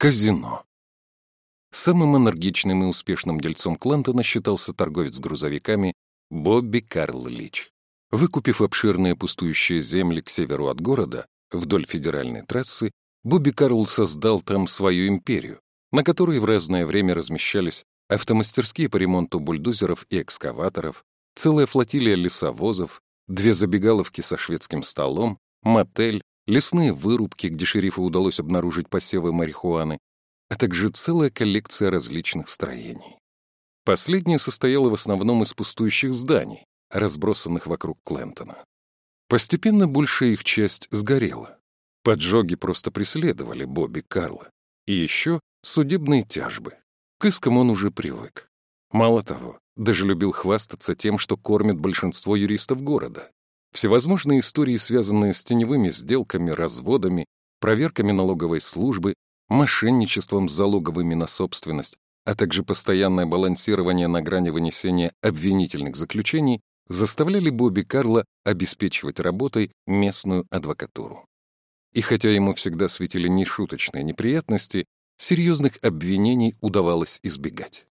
Казино. Самым энергичным и успешным дельцом Клантона считался торговец грузовиками Бобби Карл Лич. Выкупив обширные пустующие земли к северу от города, вдоль федеральной трассы, Бобби Карл создал там свою империю, на которой в разное время размещались автомастерские по ремонту бульдозеров и экскаваторов, целая флотилия лесовозов, две забегаловки со шведским столом, мотель, лесные вырубки, где шерифу удалось обнаружить посевы марихуаны, а также целая коллекция различных строений. Последнее состояло в основном из пустующих зданий, разбросанных вокруг Клентона. Постепенно большая их часть сгорела. Поджоги просто преследовали Бобби Карла. И еще судебные тяжбы. К искам он уже привык. Мало того, даже любил хвастаться тем, что кормит большинство юристов города. Всевозможные истории, связанные с теневыми сделками, разводами, проверками налоговой службы, мошенничеством с залоговыми на собственность, а также постоянное балансирование на грани вынесения обвинительных заключений заставляли Бобби Карла обеспечивать работой местную адвокатуру. И хотя ему всегда светили нешуточные неприятности, серьезных обвинений удавалось избегать.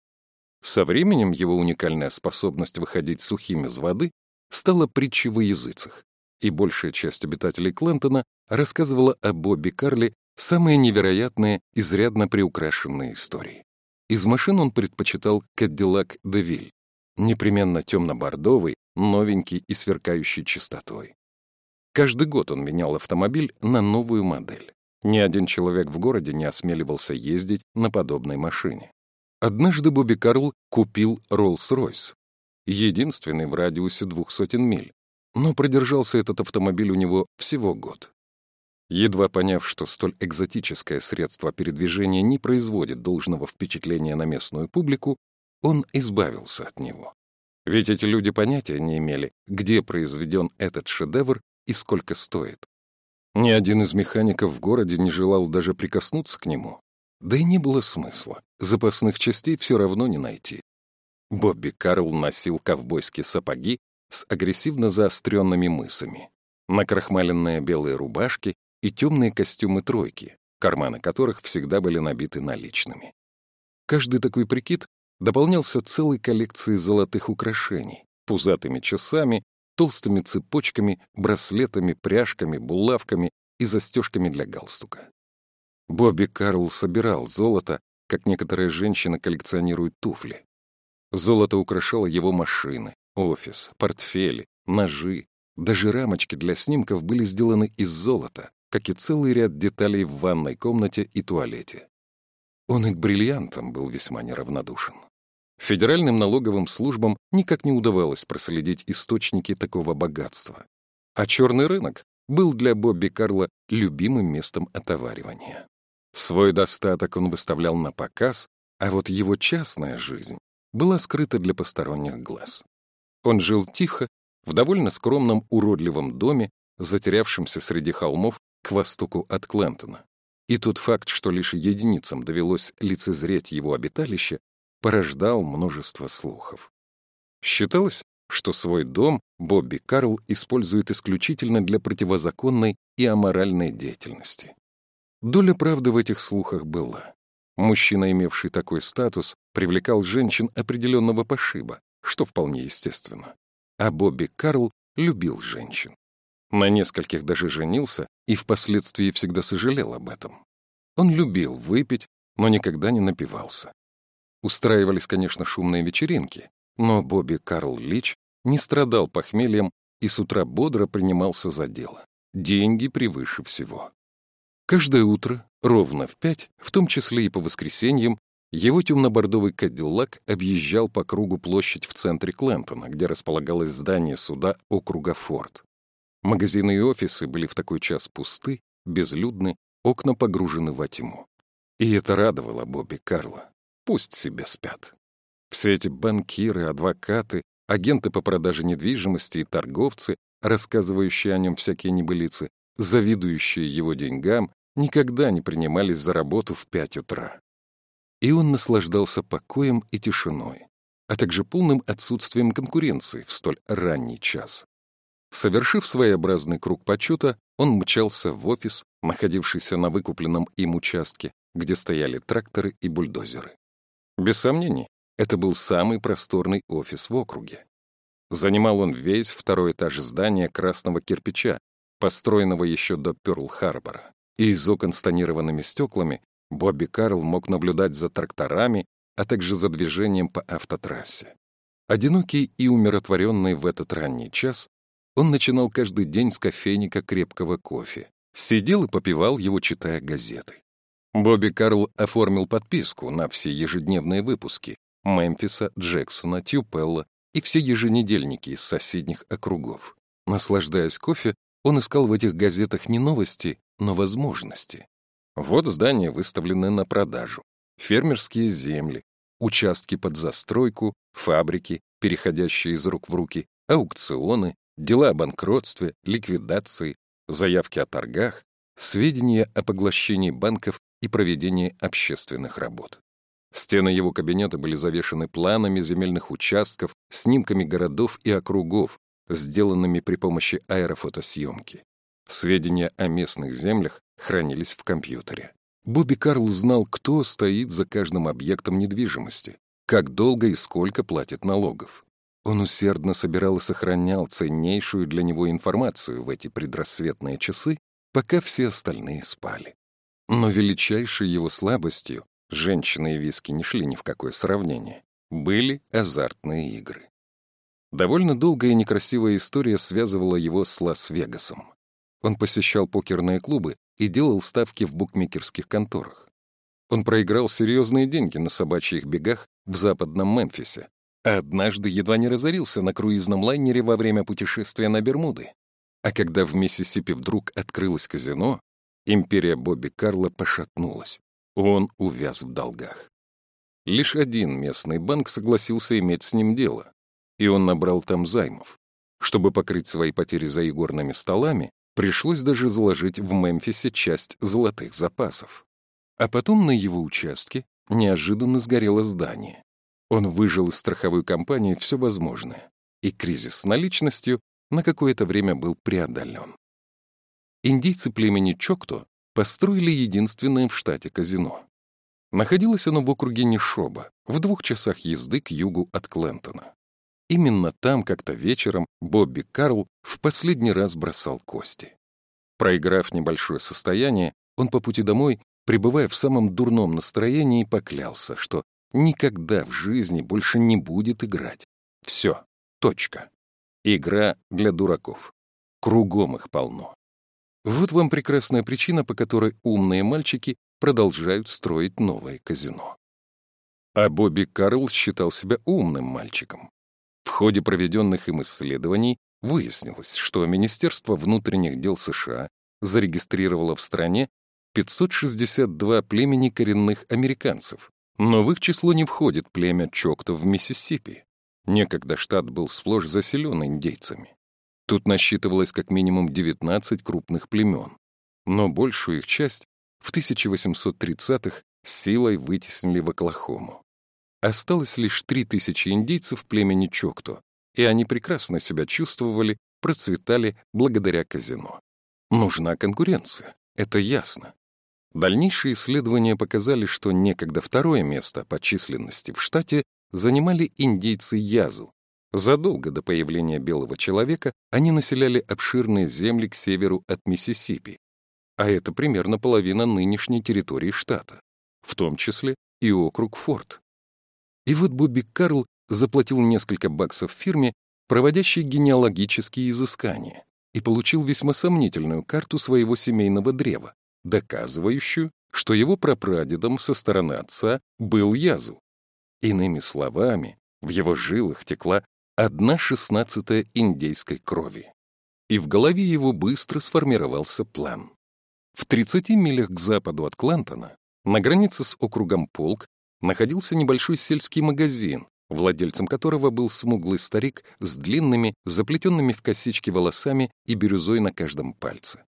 Со временем его уникальная способность выходить сухим из воды стала притчей во языцах, и большая часть обитателей Клентона рассказывала о Бобби Карле самые невероятные, изрядно приукрашенные истории. Из машин он предпочитал Кадиллак Девиль, непременно темно-бордовый, новенький и сверкающий чистотой. Каждый год он менял автомобиль на новую модель. Ни один человек в городе не осмеливался ездить на подобной машине. Однажды Бобби Карл купил Роллс-Ройс, единственный в радиусе двух сотен миль, но продержался этот автомобиль у него всего год. Едва поняв, что столь экзотическое средство передвижения не производит должного впечатления на местную публику, он избавился от него. Ведь эти люди понятия не имели, где произведен этот шедевр и сколько стоит. Ни один из механиков в городе не желал даже прикоснуться к нему. Да и не было смысла. Запасных частей все равно не найти. Бобби Карл носил ковбойские сапоги с агрессивно заостренными мысами, накрахмаленные белые рубашки и темные костюмы тройки, карманы которых всегда были набиты наличными. Каждый такой прикид дополнялся целой коллекцией золотых украшений, пузатыми часами, толстыми цепочками, браслетами, пряжками, булавками и застежками для галстука. Бобби Карл собирал золото, как некоторые женщины коллекционируют туфли. Золото украшало его машины, офис, портфели, ножи. Даже рамочки для снимков были сделаны из золота, как и целый ряд деталей в ванной комнате и туалете. Он и к бриллиантам был весьма неравнодушен. Федеральным налоговым службам никак не удавалось проследить источники такого богатства. А черный рынок был для Бобби Карла любимым местом отоваривания. Свой достаток он выставлял на показ, а вот его частная жизнь была скрыта для посторонних глаз. Он жил тихо, в довольно скромном уродливом доме, затерявшемся среди холмов к востоку от Клентона. И тот факт, что лишь единицам довелось лицезреть его обиталище, порождал множество слухов. Считалось, что свой дом Бобби Карл использует исключительно для противозаконной и аморальной деятельности. Доля правды в этих слухах была. Мужчина, имевший такой статус, привлекал женщин определенного пошиба, что вполне естественно. А Бобби Карл любил женщин. На нескольких даже женился и впоследствии всегда сожалел об этом. Он любил выпить, но никогда не напивался. Устраивались, конечно, шумные вечеринки, но Бобби Карл Лич не страдал похмельем и с утра бодро принимался за дело. Деньги превыше всего. Каждое утро, ровно в пять, в том числе и по воскресеньям, его темно-бордовый кадиллак объезжал по кругу площадь в центре Клентона, где располагалось здание суда округа Форд. Магазины и офисы были в такой час пусты, безлюдны, окна погружены во тьму. И это радовало Бобби Карла. Пусть себе спят. Все эти банкиры, адвокаты, агенты по продаже недвижимости и торговцы, рассказывающие о нем всякие небылицы, завидующие его деньгам, никогда не принимались за работу в пять утра. И он наслаждался покоем и тишиной, а также полным отсутствием конкуренции в столь ранний час. Совершив своеобразный круг почета, он мчался в офис, находившийся на выкупленном им участке, где стояли тракторы и бульдозеры. Без сомнений, это был самый просторный офис в округе. Занимал он весь второй этаж здания красного кирпича, построенного еще до Пёрл-Харбора. И из окон с тонированными стеклами Бобби Карл мог наблюдать за тракторами, а также за движением по автотрассе. Одинокий и умиротворенный в этот ранний час, он начинал каждый день с кофейника крепкого кофе. Сидел и попивал его, читая газеты. Бобби Карл оформил подписку на все ежедневные выпуски Мемфиса, Джексона, Тюпелла и все еженедельники из соседних округов. Наслаждаясь кофе, он искал в этих газетах не новости, но возможности. Вот здания выставлены на продажу. Фермерские земли, участки под застройку, фабрики, переходящие из рук в руки, аукционы, дела о банкротстве, ликвидации, заявки о торгах, сведения о поглощении банков и проведении общественных работ. Стены его кабинета были завешаны планами земельных участков, снимками городов и округов, сделанными при помощи аэрофотосъемки. Сведения о местных землях хранились в компьютере. Бобби Карл знал, кто стоит за каждым объектом недвижимости, как долго и сколько платит налогов. Он усердно собирал и сохранял ценнейшую для него информацию в эти предрассветные часы, пока все остальные спали. Но величайшей его слабостью женщины и виски не шли ни в какое сравнение, были азартные игры. Довольно долгая и некрасивая история связывала его с Лас-Вегасом. Он посещал покерные клубы и делал ставки в букмекерских конторах. Он проиграл серьезные деньги на собачьих бегах в западном Мемфисе, а однажды едва не разорился на круизном лайнере во время путешествия на Бермуды. А когда в Миссисипи вдруг открылось казино, империя Бобби Карла пошатнулась. Он увяз в долгах. Лишь один местный банк согласился иметь с ним дело, и он набрал там займов. Чтобы покрыть свои потери за игорными столами, пришлось даже заложить в Мемфисе часть золотых запасов. А потом на его участке неожиданно сгорело здание. Он выжил из страховой компании все возможное, и кризис с наличностью на какое-то время был преодолен. Индийцы племени Чокто построили единственное в штате казино. Находилось оно в округе Нишоба, в двух часах езды к югу от Клентона. Именно там как-то вечером Бобби Карл в последний раз бросал кости. Проиграв небольшое состояние, он по пути домой, пребывая в самом дурном настроении, поклялся, что никогда в жизни больше не будет играть. Все, точка. Игра для дураков. Кругом их полно. Вот вам прекрасная причина, по которой умные мальчики продолжают строить новое казино. А Бобби Карл считал себя умным мальчиком. Ходе проведенных им исследований выяснилось, что Министерство внутренних дел США зарегистрировало в стране 562 племени коренных американцев, но в их число не входит племя Чокто в Миссисипи. Некогда штат был сплошь заселен индейцами. Тут насчитывалось как минимум 19 крупных племен, но большую их часть в 1830-х силой вытеснили в Оклахому. Осталось лишь три тысячи индейцев племени Чокто, и они прекрасно себя чувствовали, процветали благодаря казино. Нужна конкуренция, это ясно. Дальнейшие исследования показали, что некогда второе место по численности в штате занимали индейцы Язу. Задолго до появления белого человека они населяли обширные земли к северу от Миссисипи, а это примерно половина нынешней территории штата, в том числе и округ Форт. И вот Бобби Карл заплатил несколько баксов фирме, проводящей генеалогические изыскания, и получил весьма сомнительную карту своего семейного древа, доказывающую, что его прапрадедом со стороны отца был Язу. Иными словами, в его жилах текла одна шестнадцатая индейской крови. И в голове его быстро сформировался план. В 30 милях к западу от Клантона, на границе с округом Полк, находился небольшой сельский магазин, владельцем которого был смуглый старик с длинными, заплетенными в косички волосами и бирюзой на каждом пальце.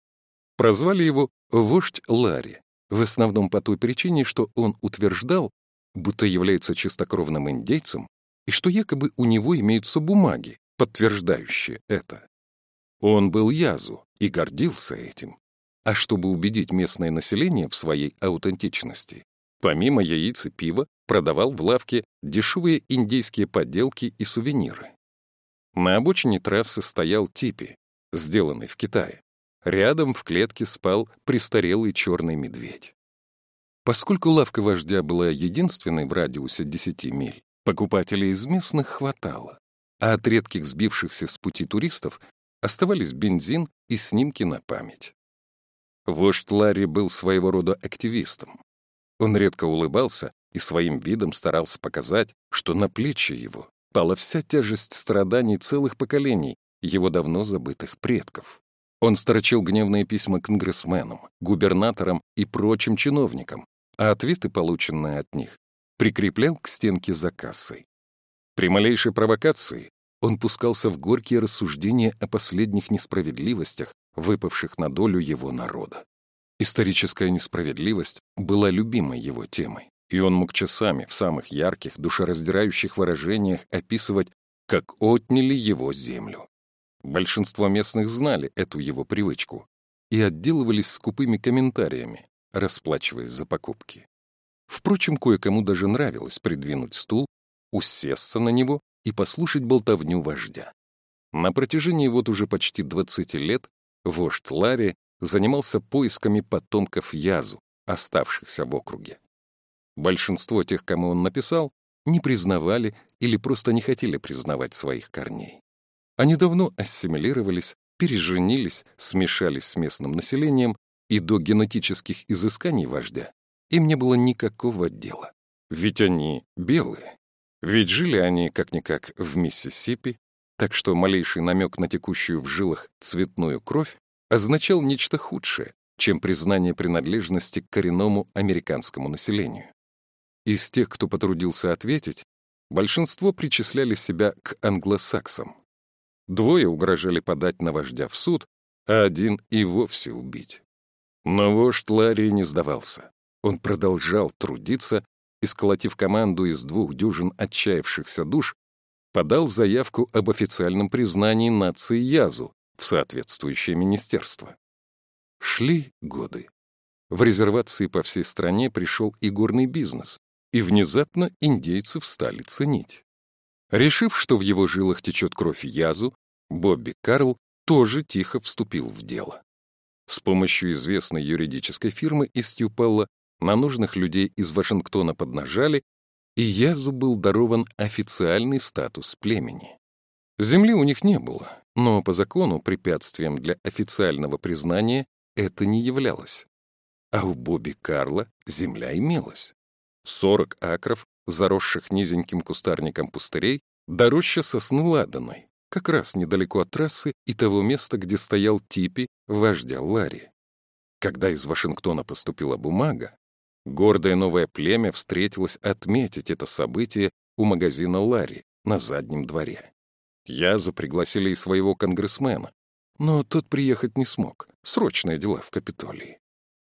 Прозвали его «Вождь Ларри», в основном по той причине, что он утверждал, будто является чистокровным индейцем, и что якобы у него имеются бумаги, подтверждающие это. Он был Язу и гордился этим. А чтобы убедить местное население в своей аутентичности, помимо яиц и пива продавал в лавке дешевые индейские подделки и сувениры. На обочине трассы стоял типи, сделанный в Китае. Рядом в клетке спал престарелый черный медведь. Поскольку лавка вождя была единственной в радиусе 10 миль, покупателей из местных хватало, а от редких сбившихся с пути туристов оставались бензин и снимки на память. Вождь Ларри был своего рода активистом. Он редко улыбался и своим видом старался показать, что на плечи его пала вся тяжесть страданий целых поколений его давно забытых предков. Он сторочил гневные письма конгрессменам, губернаторам и прочим чиновникам, а ответы, полученные от них, прикреплял к стенке за кассой. При малейшей провокации он пускался в горькие рассуждения о последних несправедливостях, выпавших на долю его народа. Историческая несправедливость была любимой его темой, и он мог часами в самых ярких, душераздирающих выражениях описывать, как отняли его землю. Большинство местных знали эту его привычку и отделывались скупыми комментариями, расплачиваясь за покупки. Впрочем, кое-кому даже нравилось придвинуть стул, усесться на него и послушать болтовню вождя. На протяжении вот уже почти 20 лет вождь Ларри занимался поисками потомков Язу, оставшихся в округе. Большинство тех, кому он написал, не признавали или просто не хотели признавать своих корней. Они давно ассимилировались, переженились, смешались с местным населением, и до генетических изысканий вождя им не было никакого дела. Ведь они белые. Ведь жили они, как-никак, в Миссисипи, так что малейший намек на текущую в жилах цветную кровь означал нечто худшее, чем признание принадлежности к коренному американскому населению. Из тех, кто потрудился ответить, большинство причисляли себя к англосаксам. Двое угрожали подать на вождя в суд, а один и вовсе убить. Но вождь Ларри не сдавался. Он продолжал трудиться и, сколотив команду из двух дюжин отчаявшихся душ, подал заявку об официальном признании нации Язу в соответствующее министерство. Шли годы. В резервации по всей стране пришел и горный бизнес, и внезапно индейцы встали ценить. Решив, что в его жилах течет кровь Язу, Бобби Карл тоже тихо вступил в дело. С помощью известной юридической фирмы из Тюпелла на нужных людей из Вашингтона поднажали, и Язу был дарован официальный статус племени. Земли у них не было, но по закону препятствием для официального признания это не являлось. А у Бобби Карла земля имелась. 40 акров, заросших низеньким кустарником пустырей, до роща сосны ладаной, как раз недалеко от трассы и того места, где стоял Типи, вождя Ларри. Когда из Вашингтона поступила бумага, гордое новое племя встретилось отметить это событие у магазина Ларри на заднем дворе. Язу пригласили и своего конгрессмена, но тот приехать не смог. Срочные дела в Капитолии.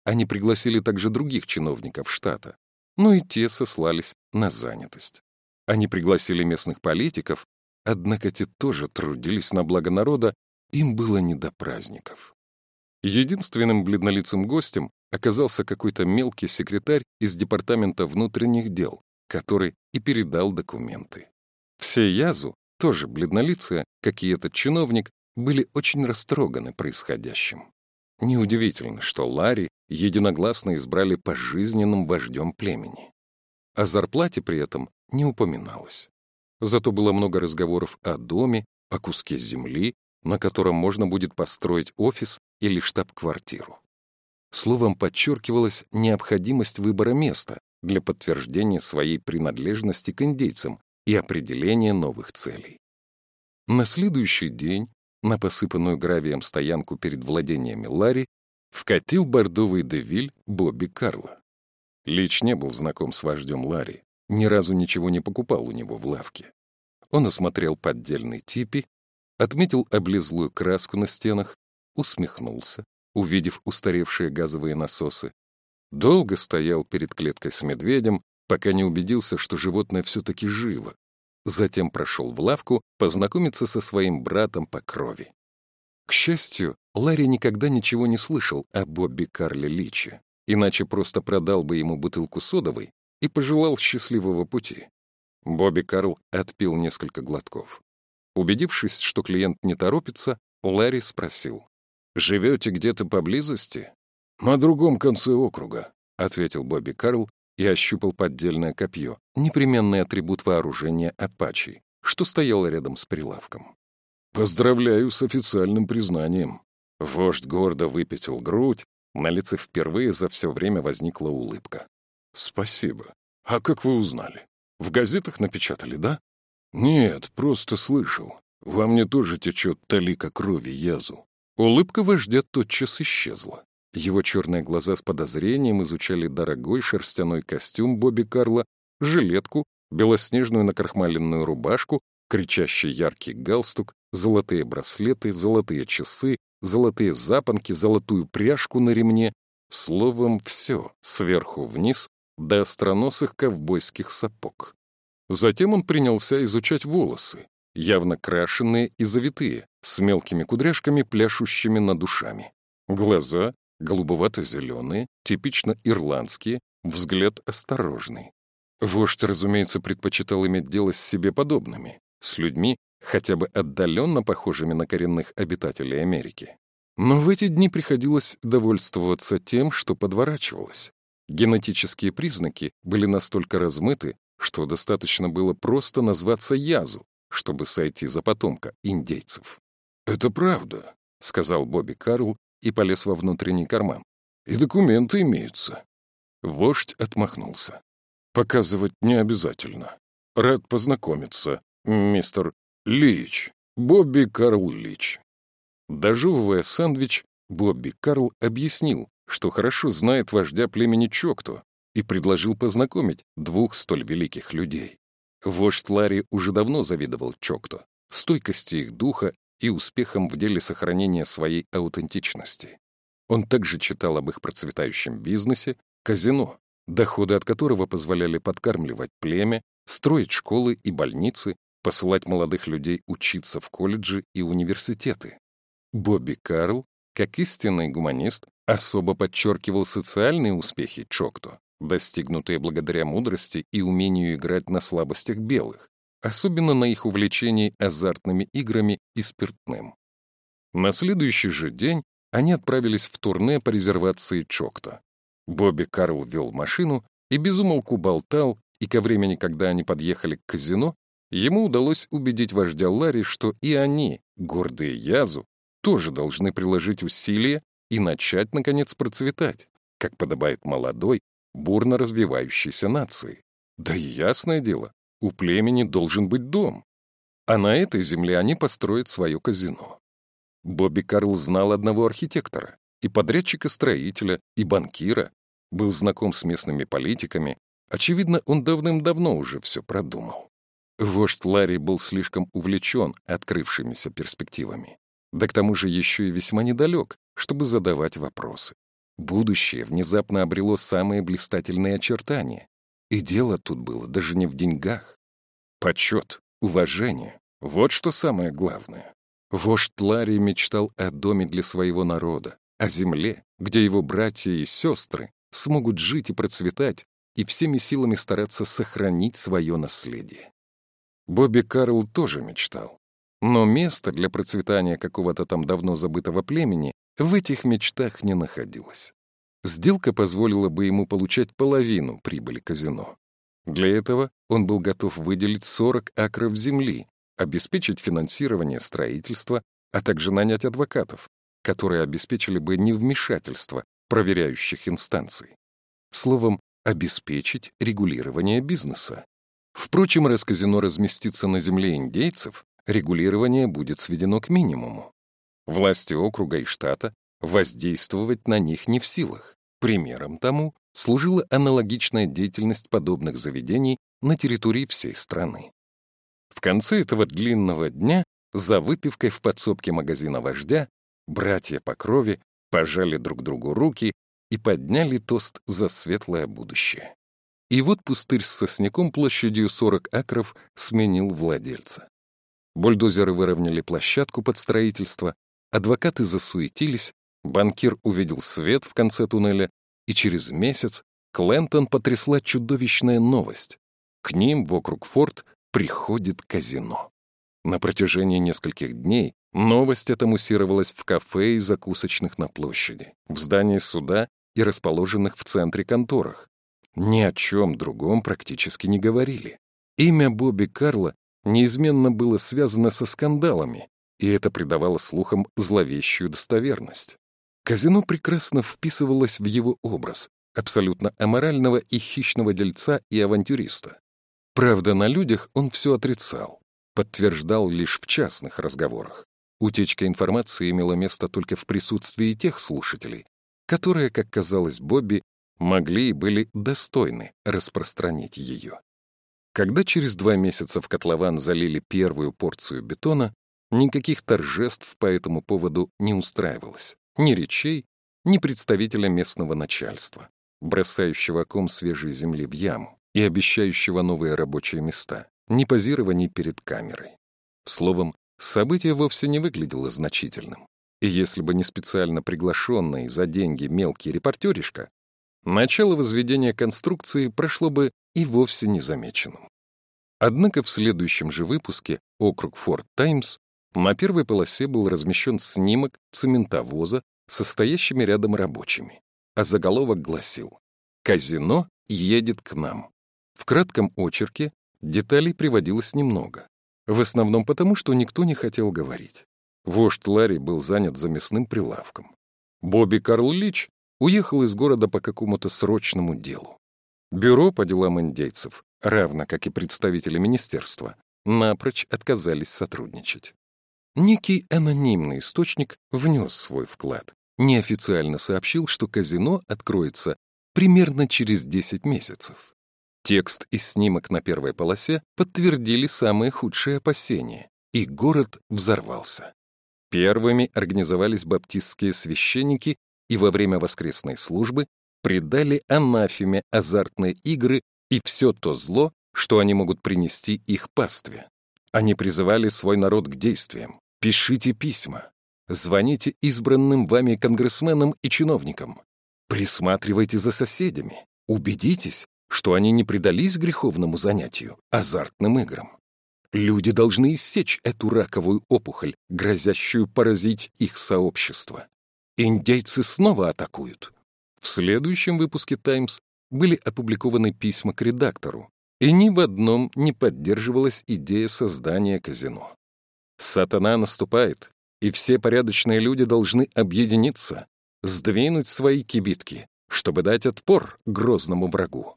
Они пригласили также других чиновников штата, но и те сослались на занятость. Они пригласили местных политиков, однако те тоже трудились на благо народа, им было не до праздников. Единственным бледнолицым гостем оказался какой-то мелкий секретарь из Департамента внутренних дел, который и передал документы. Все Язу, тоже бледнолицые, как и этот чиновник, были очень растроганы происходящим. Неудивительно, что Ларри единогласно избрали пожизненным вождем племени. О зарплате при этом не упоминалось. Зато было много разговоров о доме, о куске земли, на котором можно будет построить офис или штаб-квартиру. Словом, подчеркивалась необходимость выбора места для подтверждения своей принадлежности к индейцам и определения новых целей. На следующий день на посыпанную гравием стоянку перед владениями Ларри вкатил бордовый девиль Бобби Карла. Лич не был знаком с вождем Ларри, ни разу ничего не покупал у него в лавке. Он осмотрел поддельный типи, отметил облезлую краску на стенах, усмехнулся, увидев устаревшие газовые насосы. Долго стоял перед клеткой с медведем, пока не убедился, что животное все-таки живо. Затем прошел в лавку познакомиться со своим братом по крови. К счастью, Ларри никогда ничего не слышал о Бобби Карле Личе, иначе просто продал бы ему бутылку содовой и пожелал счастливого пути. Бобби Карл отпил несколько глотков. Убедившись, что клиент не торопится, Ларри спросил. «Живете где-то поблизости?» «На другом конце округа», — ответил Бобби Карл и ощупал поддельное копье, непременный атрибут вооружения «Апачи», что стояло рядом с прилавком. «Поздравляю с официальным признанием». Вождь гордо выпятил грудь, на лице впервые за все время возникла улыбка. «Спасибо. А как вы узнали? В газетах напечатали, да?» «Нет, просто слышал. Во мне тоже течет талика крови язу». Улыбка вождя тотчас исчезла. Его черные глаза с подозрением изучали дорогой шерстяной костюм Бобби Карла, жилетку, белоснежную накрахмаленную рубашку, кричащий яркий галстук, золотые браслеты, золотые часы, золотые запонки, золотую пряжку на ремне. Словом, все, сверху вниз, до остроносых ковбойских сапог. Затем он принялся изучать волосы, явно крашенные и завитые, с мелкими кудряшками, пляшущими над ушами. Глаза голубовато-зеленые, типично ирландские, взгляд осторожный. Вождь, разумеется, предпочитал иметь дело с себе подобными, с людьми, хотя бы отдаленно похожими на коренных обитателей Америки. Но в эти дни приходилось довольствоваться тем, что подворачивалось. Генетические признаки были настолько размыты, что достаточно было просто назваться Язу, чтобы сойти за потомка индейцев. «Это правда», — сказал Бобби Карл и полез во внутренний карман. «И документы имеются». Вождь отмахнулся. «Показывать не обязательно. Рад познакомиться, мистер Лич, Бобби Карл Лич». Дожевывая сэндвич, Бобби Карл объяснил, что хорошо знает вождя племени Чокто и предложил познакомить двух столь великих людей. Вождь Ларри уже давно завидовал Чокто, стойкости их духа и успехом в деле сохранения своей аутентичности. Он также читал об их процветающем бизнесе, казино, доходы от которого позволяли подкармливать племя, строить школы и больницы, посылать молодых людей учиться в колледжи и университеты. Бобби Карл, как истинный гуманист, особо подчеркивал социальные успехи Чокто, достигнутые благодаря мудрости и умению играть на слабостях белых, особенно на их увлечении азартными играми и спиртным. На следующий же день они отправились в турне по резервации Чокта. Бобби Карл вел машину и безумолку болтал, и ко времени, когда они подъехали к казино, ему удалось убедить вождя Ларри, что и они, гордые Язу, тоже должны приложить усилия и начать, наконец, процветать, как подобает молодой, бурно развивающейся нации. Да и ясное дело, у племени должен быть дом. А на этой земле они построят свое казино. Бобби Карл знал одного архитектора, и подрядчика-строителя, и банкира, был знаком с местными политиками. Очевидно, он давным-давно уже все продумал. Вождь Ларри был слишком увлечен открывшимися перспективами. Да к тому же еще и весьма недалек, чтобы задавать вопросы. Будущее внезапно обрело самые блистательные очертания. И дело тут было даже не в деньгах. Почет, уважение — вот что самое главное. Вождь Ларри мечтал о доме для своего народа, о земле, где его братья и сестры смогут жить и процветать и всеми силами стараться сохранить свое наследие. Бобби Карл тоже мечтал. Но места для процветания какого-то там давно забытого племени в этих мечтах не находилось. Сделка позволила бы ему получать половину прибыли казино. Для этого он был готов выделить 40 акров земли, обеспечить финансирование строительства, а также нанять адвокатов, которые обеспечили бы невмешательство проверяющих инстанций. Словом, обеспечить регулирование бизнеса. Впрочем, раз казино разместится на земле индейцев, регулирование будет сведено к минимуму. Власти округа и штата воздействовать на них не в силах. Примером тому служила аналогичная деятельность подобных заведений на территории всей страны. В конце этого длинного дня за выпивкой в подсобке магазина вождя братья по крови пожали друг другу руки и подняли тост за светлое будущее. И вот пустырь с сосняком площадью 40 акров сменил владельца. Бульдозеры выровняли площадку под строительство, Адвокаты засуетились, банкир увидел свет в конце туннеля, и через месяц Клентон потрясла чудовищная новость. К ним в округ Форт приходит казино. На протяжении нескольких дней новость эта муссировалась в кафе и закусочных на площади, в здании суда и расположенных в центре конторах. Ни о чем другом практически не говорили. Имя Бобби Карла неизменно было связано со скандалами, и это придавало слухам зловещую достоверность. Казино прекрасно вписывалось в его образ, абсолютно аморального и хищного дельца и авантюриста. Правда, на людях он все отрицал, подтверждал лишь в частных разговорах. Утечка информации имела место только в присутствии тех слушателей, которые, как казалось Бобби, могли и были достойны распространить ее. Когда через два месяца в котлован залили первую порцию бетона, никаких торжеств по этому поводу не устраивалось, ни речей, ни представителя местного начальства, бросающего ком свежей земли в яму и обещающего новые рабочие места, ни позирований перед камерой. Словом, событие вовсе не выглядело значительным. И если бы не специально приглашенный за деньги мелкий репортеришка, начало возведения конструкции прошло бы и вовсе незамеченным. Однако в следующем же выпуске «Округ Форт Таймс» на первой полосе был размещен снимок цементовоза со стоящими рядом рабочими, а заголовок гласил «Казино едет к нам». В кратком очерке деталей приводилось немного, в основном потому, что никто не хотел говорить. Вождь Ларри был занят за мясным прилавком. Бобби Карл Лич уехал из города по какому-то срочному делу. Бюро по делам индейцев, равно как и представители министерства, напрочь отказались сотрудничать. Некий анонимный источник внес свой вклад, неофициально сообщил, что казино откроется примерно через 10 месяцев. Текст и снимок на первой полосе подтвердили самые худшие опасения, и город взорвался. Первыми организовались баптистские священники и во время воскресной службы предали анафеме азартные игры и все то зло, что они могут принести их пастве. Они призывали свой народ к действиям. Пишите письма. Звоните избранным вами конгрессменам и чиновникам. Присматривайте за соседями. Убедитесь, что они не предались греховному занятию, азартным играм. Люди должны иссечь эту раковую опухоль, грозящую поразить их сообщество. Индейцы снова атакуют. В следующем выпуске «Таймс» были опубликованы письма к редактору, и ни в одном не поддерживалась идея создания казино. Сатана наступает, и все порядочные люди должны объединиться, сдвинуть свои кибитки, чтобы дать отпор грозному врагу.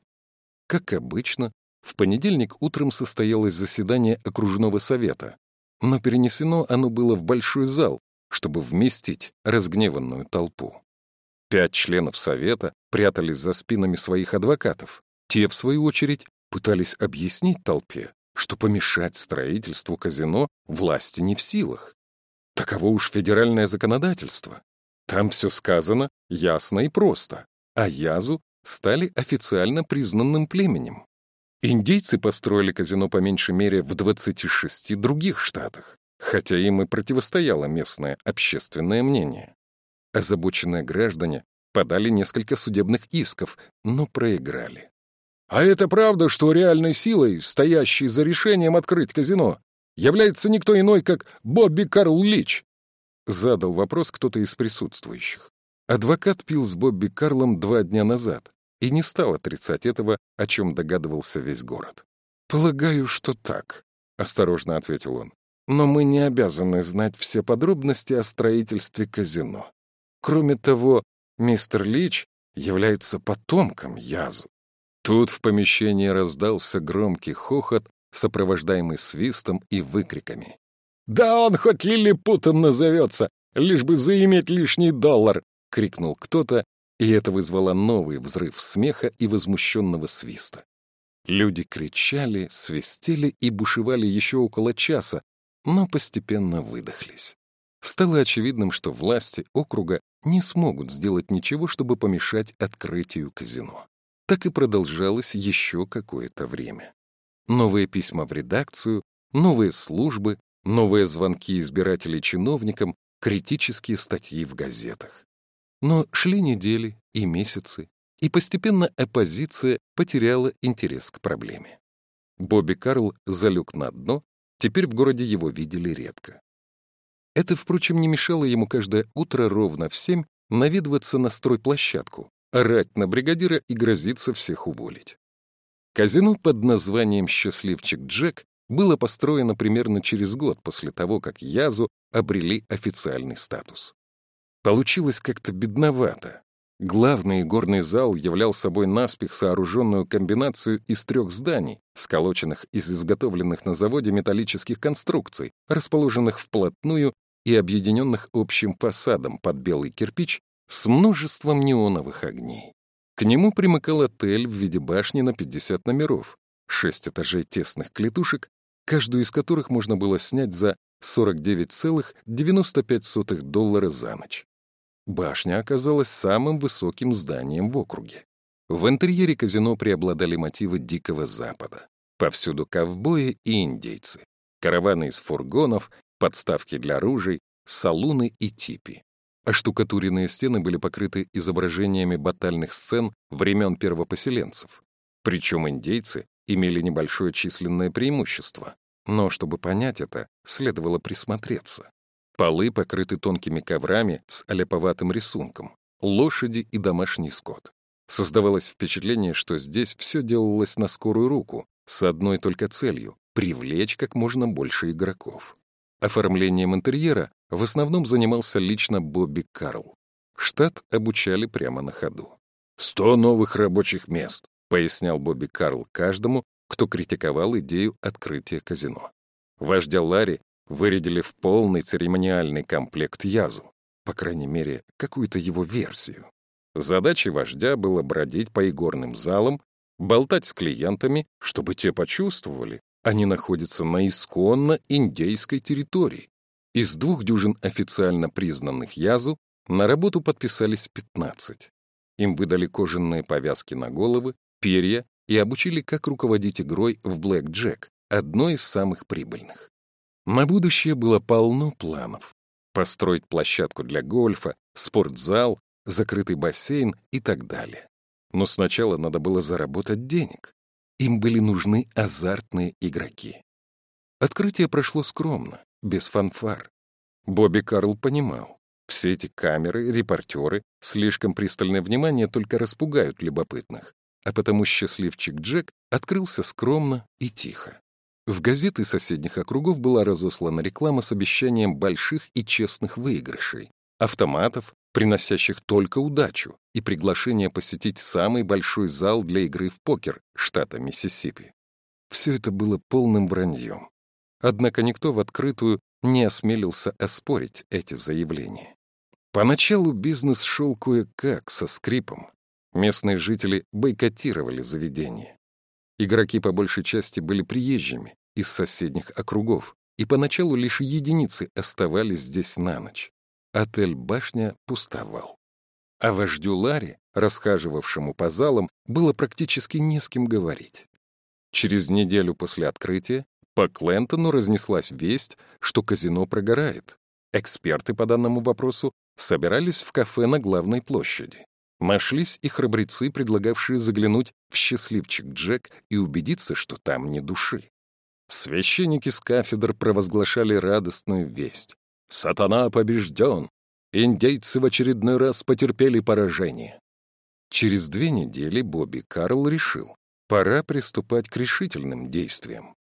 Как обычно, в понедельник утром состоялось заседание окружного совета, но перенесено оно было в большой зал, чтобы вместить разгневанную толпу. Пять членов совета прятались за спинами своих адвокатов. Те, в свою очередь, пытались объяснить толпе, что помешать строительству казино власти не в силах. Таково уж федеральное законодательство. Там все сказано ясно и просто, а Язу стали официально признанным племенем. Индейцы построили казино по меньшей мере в 26 других штатах, хотя им и противостояло местное общественное мнение. Озабоченные граждане подали несколько судебных исков, но проиграли. «А это правда, что реальной силой, стоящей за решением открыть казино, является никто иной, как Бобби Карл Лич?» Задал вопрос кто-то из присутствующих. Адвокат пил с Бобби Карлом два дня назад, и не стал отрицать этого, о чем догадывался весь город. «Полагаю, что так», — осторожно ответил он. «Но мы не обязаны знать все подробности о строительстве казино. Кроме того, мистер Лич является потомком Язу». Тут в помещении раздался громкий хохот, сопровождаемый свистом и выкриками. «Да он хоть лилипутом назовется, лишь бы заиметь лишний доллар!» — крикнул кто-то, и это вызвало новый взрыв смеха и возмущенного свиста. Люди кричали, свистели и бушевали еще около часа, но постепенно выдохлись. Стало очевидным, что власти округа не смогут сделать ничего, чтобы помешать открытию казино. Так и продолжалось еще какое-то время. Новые письма в редакцию, новые службы, новые звонки избирателей чиновникам, критические статьи в газетах. Но шли недели и месяцы, и постепенно оппозиция потеряла интерес к проблеме. Бобби Карл залег на дно, теперь в городе его видели редко. Это, впрочем, не мешало ему каждое утро ровно в семь наведываться на стройплощадку, орать на бригадира и грозиться всех уволить. Казино под названием «Счастливчик Джек» было построено примерно через год после того, как Язу обрели официальный статус. Получилось как-то бедновато. Главный горный зал являл собой наспех сооруженную комбинацию из трех зданий, сколоченных из изготовленных на заводе металлических конструкций, расположенных вплотную и объединенных общим фасадом под белый кирпич с множеством неоновых огней. К нему примыкал отель в виде башни на 50 номеров, шесть этажей тесных клетушек, каждую из которых можно было снять за 49,95 доллара за ночь. Башня оказалась самым высоким зданием в округе. В интерьере казино преобладали мотивы Дикого Запада. Повсюду ковбои и индейцы, караваны из фургонов, подставки для ружей, салуны и типи. Оштукатуренные стены были покрыты изображениями батальных сцен времен первопоселенцев. Причем индейцы имели небольшое численное преимущество. Но чтобы понять это, следовало присмотреться. Полы покрыты тонкими коврами с аляповатым рисунком, лошади и домашний скот. Создавалось впечатление, что здесь все делалось на скорую руку, с одной только целью — привлечь как можно больше игроков. Оформлением интерьера в основном занимался лично Бобби Карл. Штат обучали прямо на ходу. «Сто новых рабочих мест», — пояснял Бобби Карл каждому, кто критиковал идею открытия казино. Вождя Ларри вырядили в полный церемониальный комплект Язу, по крайней мере, какую-то его версию. Задачей вождя было бродить по игорным залам, болтать с клиентами, чтобы те почувствовали, они находятся на исконно индейской территории. Из двух дюжин официально признанных Язу на работу подписались 15. Им выдали кожаные повязки на головы, перья и обучили, как руководить игрой в Блэк Джек, одной из самых прибыльных. На будущее было полно планов. Построить площадку для гольфа, спортзал, закрытый бассейн и так далее. Но сначала надо было заработать денег. Им были нужны азартные игроки. Открытие прошло скромно, без фанфар. Бобби Карл понимал, все эти камеры, репортеры, слишком пристальное внимание только распугают любопытных, а потому счастливчик Джек открылся скромно и тихо. В газеты соседних округов была разослана реклама с обещанием больших и честных выигрышей, автоматов, приносящих только удачу, и приглашение посетить самый большой зал для игры в покер штата Миссисипи. Все это было полным враньем. Однако никто в открытую не осмелился оспорить эти заявления. Поначалу бизнес шел кое-как, со скрипом. Местные жители бойкотировали заведение. Игроки по большей части были приезжими из соседних округов, и поначалу лишь единицы оставались здесь на ночь. Отель «Башня» пустовал. А вождю Ларе, расхаживавшему по залам, было практически не с кем говорить. Через неделю после открытия по Клентону разнеслась весть, что казино прогорает. Эксперты по данному вопросу собирались в кафе на главной площади. Нашлись и храбрецы, предлагавшие заглянуть в счастливчик Джек и убедиться, что там не души. Священники с кафедр провозглашали радостную весть. «Сатана побежден! Индейцы в очередной раз потерпели поражение». Через две недели Бобби Карл решил, пора приступать к решительным действиям.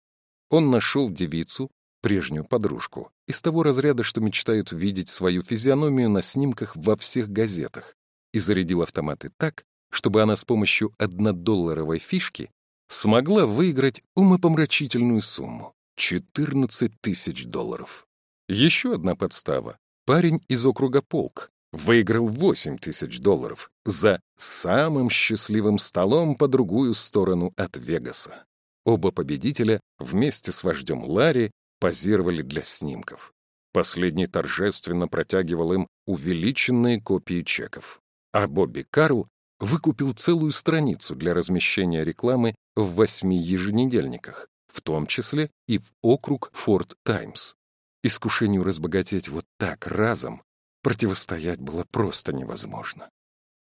Он нашел девицу, прежнюю подружку, из того разряда, что мечтают видеть свою физиономию на снимках во всех газетах, и зарядил автоматы так, чтобы она с помощью однодолларовой фишки смогла выиграть умопомрачительную сумму — 14 тысяч долларов. Еще одна подстава. Парень из округа Полк выиграл 8 тысяч долларов за самым счастливым столом по другую сторону от Вегаса. Оба победителя вместе с вождем Ларри позировали для снимков. Последний торжественно протягивал им увеличенные копии чеков а Бобби Карл выкупил целую страницу для размещения рекламы в восьми еженедельниках, в том числе и в округ Форт Таймс. Искушению разбогатеть вот так разом противостоять было просто невозможно.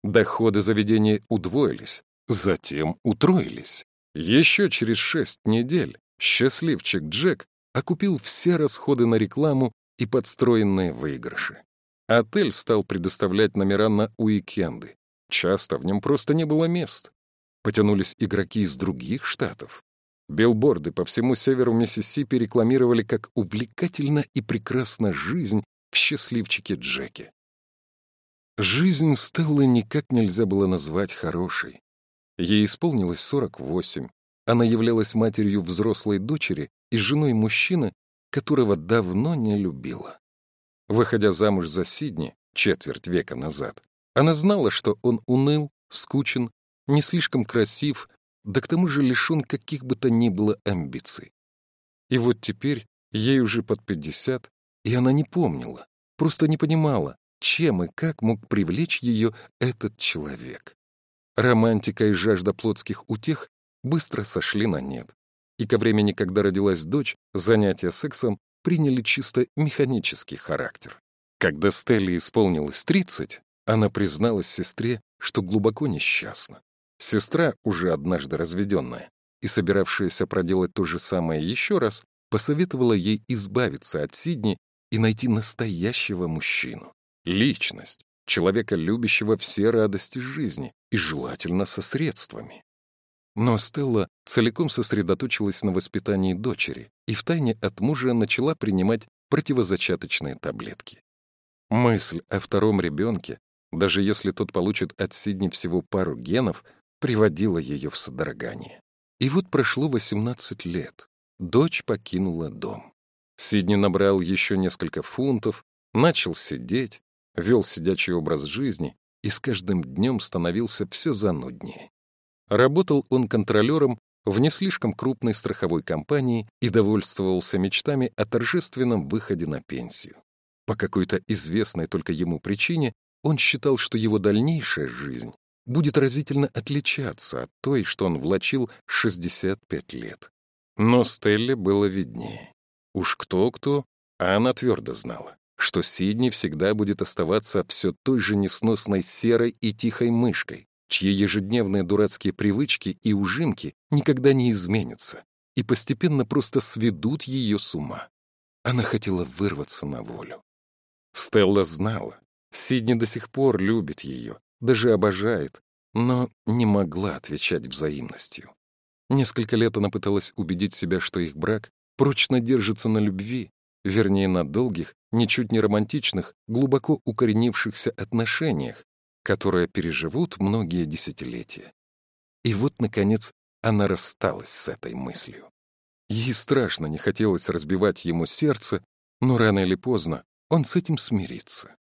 Доходы заведения удвоились, затем утроились. Еще через шесть недель счастливчик Джек окупил все расходы на рекламу и подстроенные выигрыши. Отель стал предоставлять номера на уикенды. Часто в нем просто не было мест. Потянулись игроки из других штатов. Билборды по всему северу Миссисипи рекламировали, как увлекательна и прекрасна жизнь в счастливчике Джеке. Жизнь Стеллы никак нельзя было назвать хорошей. Ей исполнилось 48. Она являлась матерью взрослой дочери и женой мужчины, которого давно не любила. Выходя замуж за Сидни четверть века назад, она знала, что он уныл, скучен, не слишком красив, да к тому же лишен каких бы то ни было амбиций. И вот теперь ей уже под пятьдесят, и она не помнила, просто не понимала, чем и как мог привлечь ее этот человек. Романтика и жажда плотских утех быстро сошли на нет. И ко времени, когда родилась дочь, занятия сексом приняли чисто механический характер. Когда Стелле исполнилось 30, она призналась сестре, что глубоко несчастна. Сестра, уже однажды разведенная и собиравшаяся проделать то же самое еще раз, посоветовала ей избавиться от Сидни и найти настоящего мужчину. Личность, человека, любящего все радости жизни и желательно со средствами. Но Стелла целиком сосредоточилась на воспитании дочери и втайне от мужа начала принимать противозачаточные таблетки. Мысль о втором ребенке, даже если тот получит от Сидни всего пару генов, приводила ее в содрогание. И вот прошло 18 лет. Дочь покинула дом. Сидни набрал еще несколько фунтов, начал сидеть, вел сидячий образ жизни и с каждым днем становился все зануднее. Работал он контролером в не слишком крупной страховой компании и довольствовался мечтами о торжественном выходе на пенсию. По какой-то известной только ему причине он считал, что его дальнейшая жизнь будет разительно отличаться от той, что он влачил 65 лет. Но Стелле было виднее. Уж кто-кто, а она твердо знала, что Сидни всегда будет оставаться все той же несносной серой и тихой мышкой, чьи ежедневные дурацкие привычки и ужимки никогда не изменятся и постепенно просто сведут ее с ума. Она хотела вырваться на волю. Стелла знала, Сидни до сих пор любит ее, даже обожает, но не могла отвечать взаимностью. Несколько лет она пыталась убедить себя, что их брак прочно держится на любви, вернее, на долгих, ничуть не романтичных, глубоко укоренившихся отношениях, которые переживут многие десятилетия. И вот, наконец, она рассталась с этой мыслью. Ей страшно не хотелось разбивать ему сердце, но рано или поздно он с этим смирится.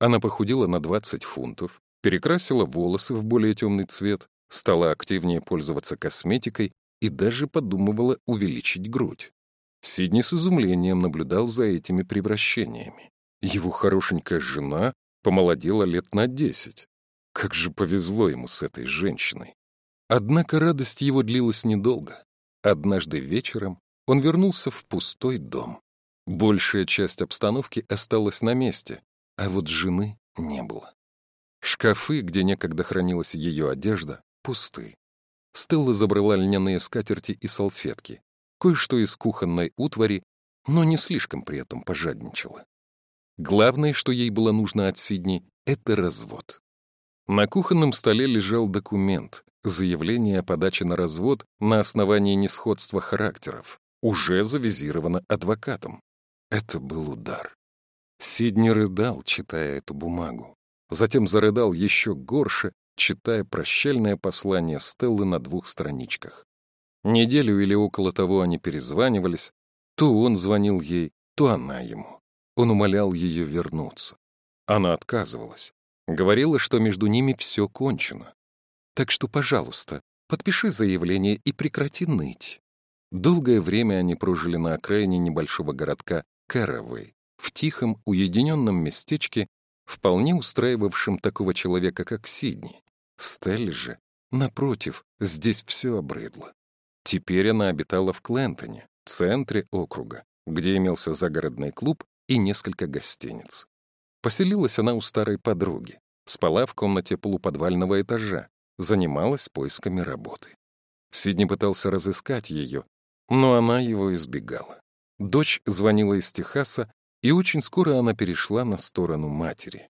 Она похудела на 20 фунтов, перекрасила волосы в более темный цвет, стала активнее пользоваться косметикой и даже подумывала увеличить грудь. Сидни с изумлением наблюдал за этими превращениями. Его хорошенькая жена помолодела лет на десять. Как же повезло ему с этой женщиной. Однако радость его длилась недолго. Однажды вечером он вернулся в пустой дом. Большая часть обстановки осталась на месте, а вот жены не было. Шкафы, где некогда хранилась ее одежда, пусты. Стелла забрала льняные скатерти и салфетки, кое-что из кухонной утвари, но не слишком при этом пожадничала. Главное, что ей было нужно от Сидни, — это развод. На кухонном столе лежал документ, заявление о подаче на развод на основании несходства характеров, уже завизировано адвокатом. Это был удар. Сидни рыдал, читая эту бумагу. Затем зарыдал еще горше, читая прощальное послание Стеллы на двух страничках. Неделю или около того они перезванивались. То он звонил ей, то она ему. Он умолял ее вернуться. Она отказывалась. Говорила, что между ними все кончено. Так что, пожалуйста, подпиши заявление и прекрати ныть. Долгое время они прожили на окраине небольшого городка Кэровэй, в тихом, уединенном местечке, вполне устраивавшем такого человека, как Сидни. Стелли же, напротив, здесь все обрыдло. Теперь она обитала в Клентоне, центре округа, где имелся загородный клуб и несколько гостиниц. Поселилась она у старой подруги, спала в комнате полуподвального этажа, занималась поисками работы. Сидни пытался разыскать ее, но она его избегала. Дочь звонила из Техаса, и очень скоро она перешла на сторону матери.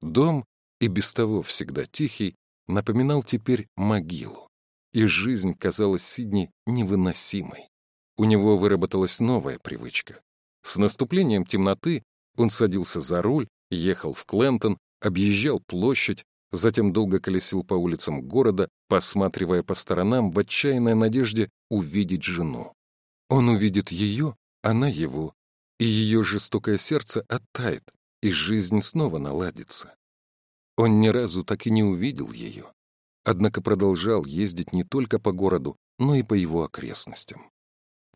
Дом, и без того всегда тихий, напоминал теперь могилу, и жизнь казалась Сидни невыносимой. У него выработалась новая привычка. С наступлением темноты он садился за руль, ехал в Клентон, объезжал площадь, затем долго колесил по улицам города, посматривая по сторонам в отчаянной надежде увидеть жену. Он увидит ее, она его, и ее жестокое сердце оттает, и жизнь снова наладится. Он ни разу так и не увидел ее, однако продолжал ездить не только по городу, но и по его окрестностям.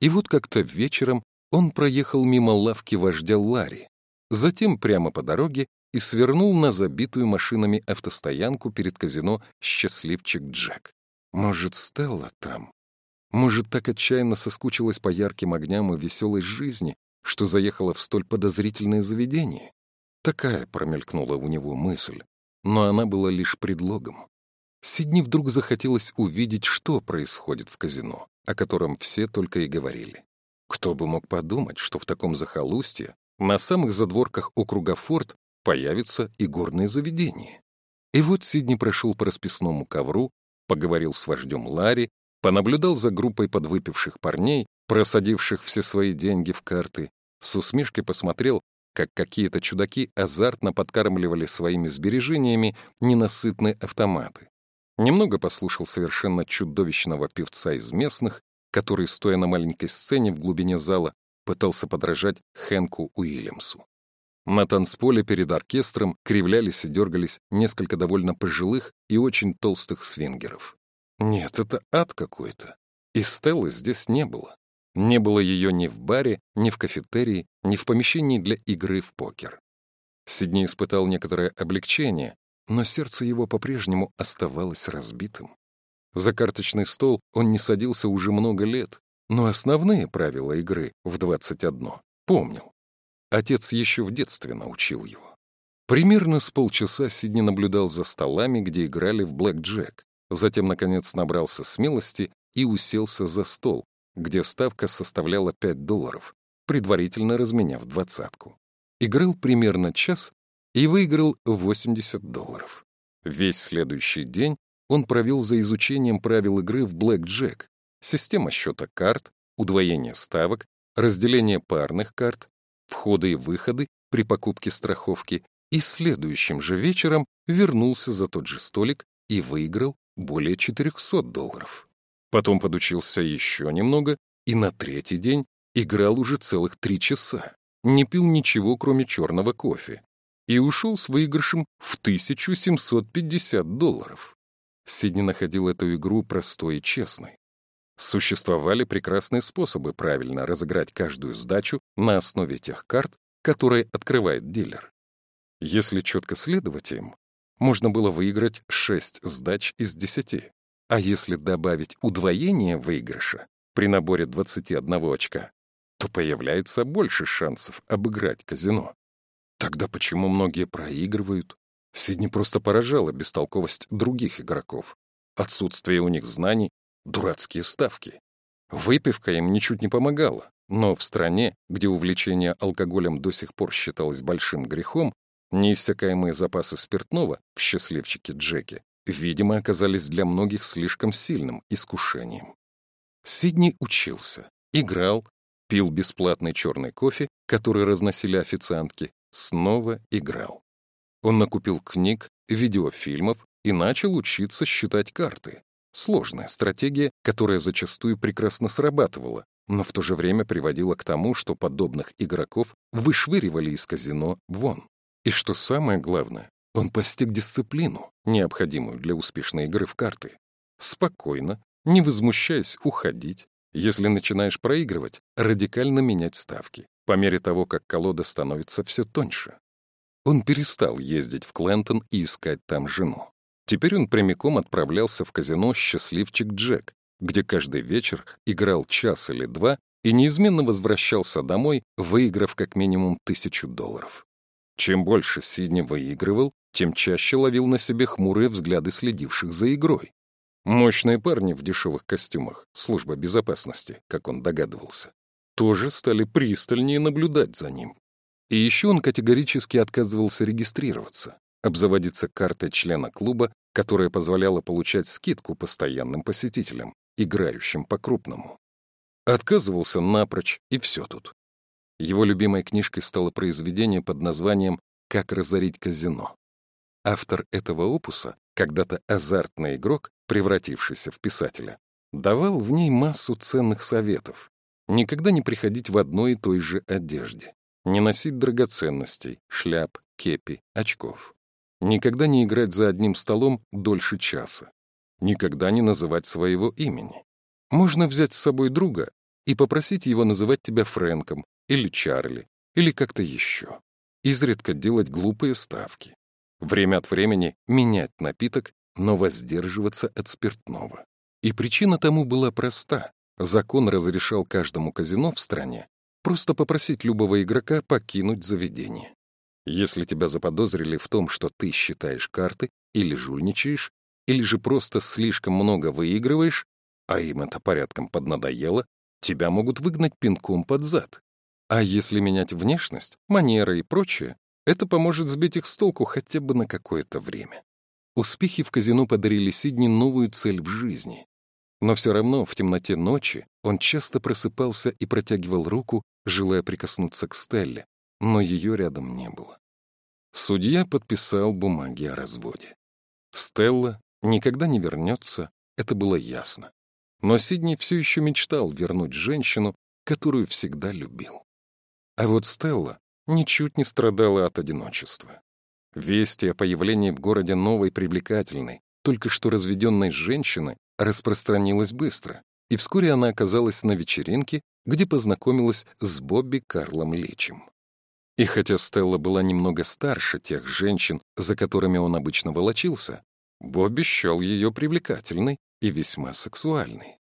И вот как-то вечером он проехал мимо лавки вождя Ларри, затем прямо по дороге и свернул на забитую машинами автостоянку перед казино «Счастливчик Джек». Может, Стелла там? Может, так отчаянно соскучилась по ярким огням и веселой жизни, что заехала в столь подозрительное заведение? Такая промелькнула у него мысль, но она была лишь предлогом. Сидни вдруг захотелось увидеть, что происходит в казино, о котором все только и говорили. Кто бы мог подумать, что в таком захолустье, на самых задворках округа Форт, появится и горное заведение. И вот Сидни прошел по расписному ковру, поговорил с вождем Ларри, понаблюдал за группой подвыпивших парней, просадивших все свои деньги в карты, с усмешкой посмотрел, как какие-то чудаки азартно подкармливали своими сбережениями ненасытные автоматы. Немного послушал совершенно чудовищного певца из местных, который, стоя на маленькой сцене в глубине зала, пытался подражать Хэнку Уильямсу. На танцполе перед оркестром кривлялись и дергались несколько довольно пожилых и очень толстых свингеров. Нет, это ад какой-то. И Стеллы здесь не было. Не было ее ни в баре, ни в кафетерии, ни в помещении для игры в покер. Сидни испытал некоторое облегчение, но сердце его по-прежнему оставалось разбитым. За карточный стол он не садился уже много лет, но основные правила игры в 21 помнил. Отец еще в детстве научил его. Примерно с полчаса Сидни наблюдал за столами, где играли в блэк-джек, затем, наконец, набрался смелости и уселся за стол, где ставка составляла 5 долларов, предварительно разменяв двадцатку. Играл примерно час и выиграл 80 долларов. Весь следующий день он провел за изучением правил игры в блэк-джек, система счета карт, удвоение ставок, разделение парных карт, входы и выходы при покупке страховки, и следующим же вечером вернулся за тот же столик и выиграл более 400 долларов. Потом подучился еще немного и на третий день играл уже целых три часа, не пил ничего, кроме черного кофе, и ушел с выигрышем в 1750 долларов. Сидни находил эту игру простой и честной. Существовали прекрасные способы правильно разыграть каждую сдачу на основе тех карт, которые открывает дилер. Если четко следовать им, можно было выиграть 6 сдач из 10. А если добавить удвоение выигрыша при наборе 21 очка, то появляется больше шансов обыграть казино. Тогда почему многие проигрывают? Сидни просто поражала бестолковость других игроков. Отсутствие у них знаний Дурацкие ставки. Выпивка им ничуть не помогала, но в стране, где увлечение алкоголем до сих пор считалось большим грехом, неиссякаемые запасы спиртного в счастливчике Джеке, видимо, оказались для многих слишком сильным искушением. Сидни учился, играл, пил бесплатный черный кофе, который разносили официантки, снова играл. Он накупил книг, видеофильмов и начал учиться считать карты. Сложная стратегия, которая зачастую прекрасно срабатывала, но в то же время приводила к тому, что подобных игроков вышвыривали из казино вон. И что самое главное, он постиг дисциплину, необходимую для успешной игры в карты. Спокойно, не возмущаясь, уходить. Если начинаешь проигрывать, радикально менять ставки, по мере того, как колода становится все тоньше. Он перестал ездить в Клентон и искать там жену. Теперь он прямиком отправлялся в казино «Счастливчик Джек», где каждый вечер играл час или два и неизменно возвращался домой, выиграв как минимум тысячу долларов. Чем больше Сидни выигрывал, тем чаще ловил на себе хмурые взгляды следивших за игрой. Мощные парни в дешевых костюмах, служба безопасности, как он догадывался, тоже стали пристальнее наблюдать за ним. И еще он категорически отказывался регистрироваться, обзаводиться картой члена клуба, которая позволяла получать скидку постоянным посетителям, играющим по-крупному. Отказывался напрочь, и все тут. Его любимой книжкой стало произведение под названием «Как разорить казино». Автор этого опуса, когда-то азартный игрок, превратившийся в писателя, давал в ней массу ценных советов. Никогда не приходить в одной и той же одежде, не носить драгоценностей, шляп, кепи, очков. Никогда не играть за одним столом дольше часа. Никогда не называть своего имени. Можно взять с собой друга и попросить его называть тебя Фрэнком или Чарли, или как-то еще. Изредка делать глупые ставки. Время от времени менять напиток, но воздерживаться от спиртного. И причина тому была проста. Закон разрешал каждому казино в стране просто попросить любого игрока покинуть заведение. Если тебя заподозрили в том, что ты считаешь карты или жульничаешь, или же просто слишком много выигрываешь, а им это порядком поднадоело, тебя могут выгнать пинком под зад. А если менять внешность, манеры и прочее, это поможет сбить их с толку хотя бы на какое-то время. Успехи в казино подарили Сидни новую цель в жизни. Но все равно в темноте ночи он часто просыпался и протягивал руку, желая прикоснуться к Стелле, но ее рядом не было. Судья подписал бумаги о разводе. Стелла никогда не вернется, это было ясно. Но Сидни все еще мечтал вернуть женщину, которую всегда любил. А вот Стелла ничуть не страдала от одиночества. Вести о появлении в городе новой привлекательной, только что разведенной женщины распространилась быстро, и вскоре она оказалась на вечеринке, где познакомилась с Бобби Карлом Личем. И хотя Стелла была немного старше тех женщин, за которыми он обычно волочился, Бобби счел ее привлекательной и весьма сексуальной.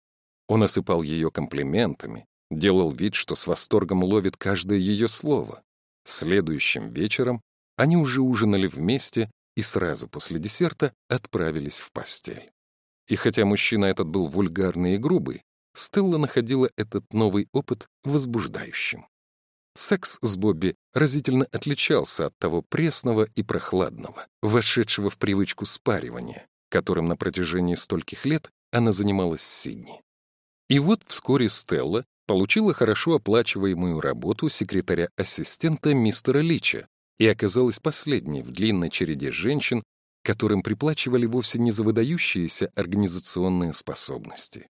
Он осыпал ее комплиментами, делал вид, что с восторгом ловит каждое ее слово. Следующим вечером они уже ужинали вместе и сразу после десерта отправились в постель. И хотя мужчина этот был вульгарный и грубый, Стелла находила этот новый опыт возбуждающим. Секс с Бобби разительно отличался от того пресного и прохладного, вошедшего в привычку спаривания, которым на протяжении стольких лет она занималась с Сидни. И вот вскоре Стелла получила хорошо оплачиваемую работу секретаря-ассистента мистера Лича и оказалась последней в длинной череде женщин, которым приплачивали вовсе не за выдающиеся организационные способности.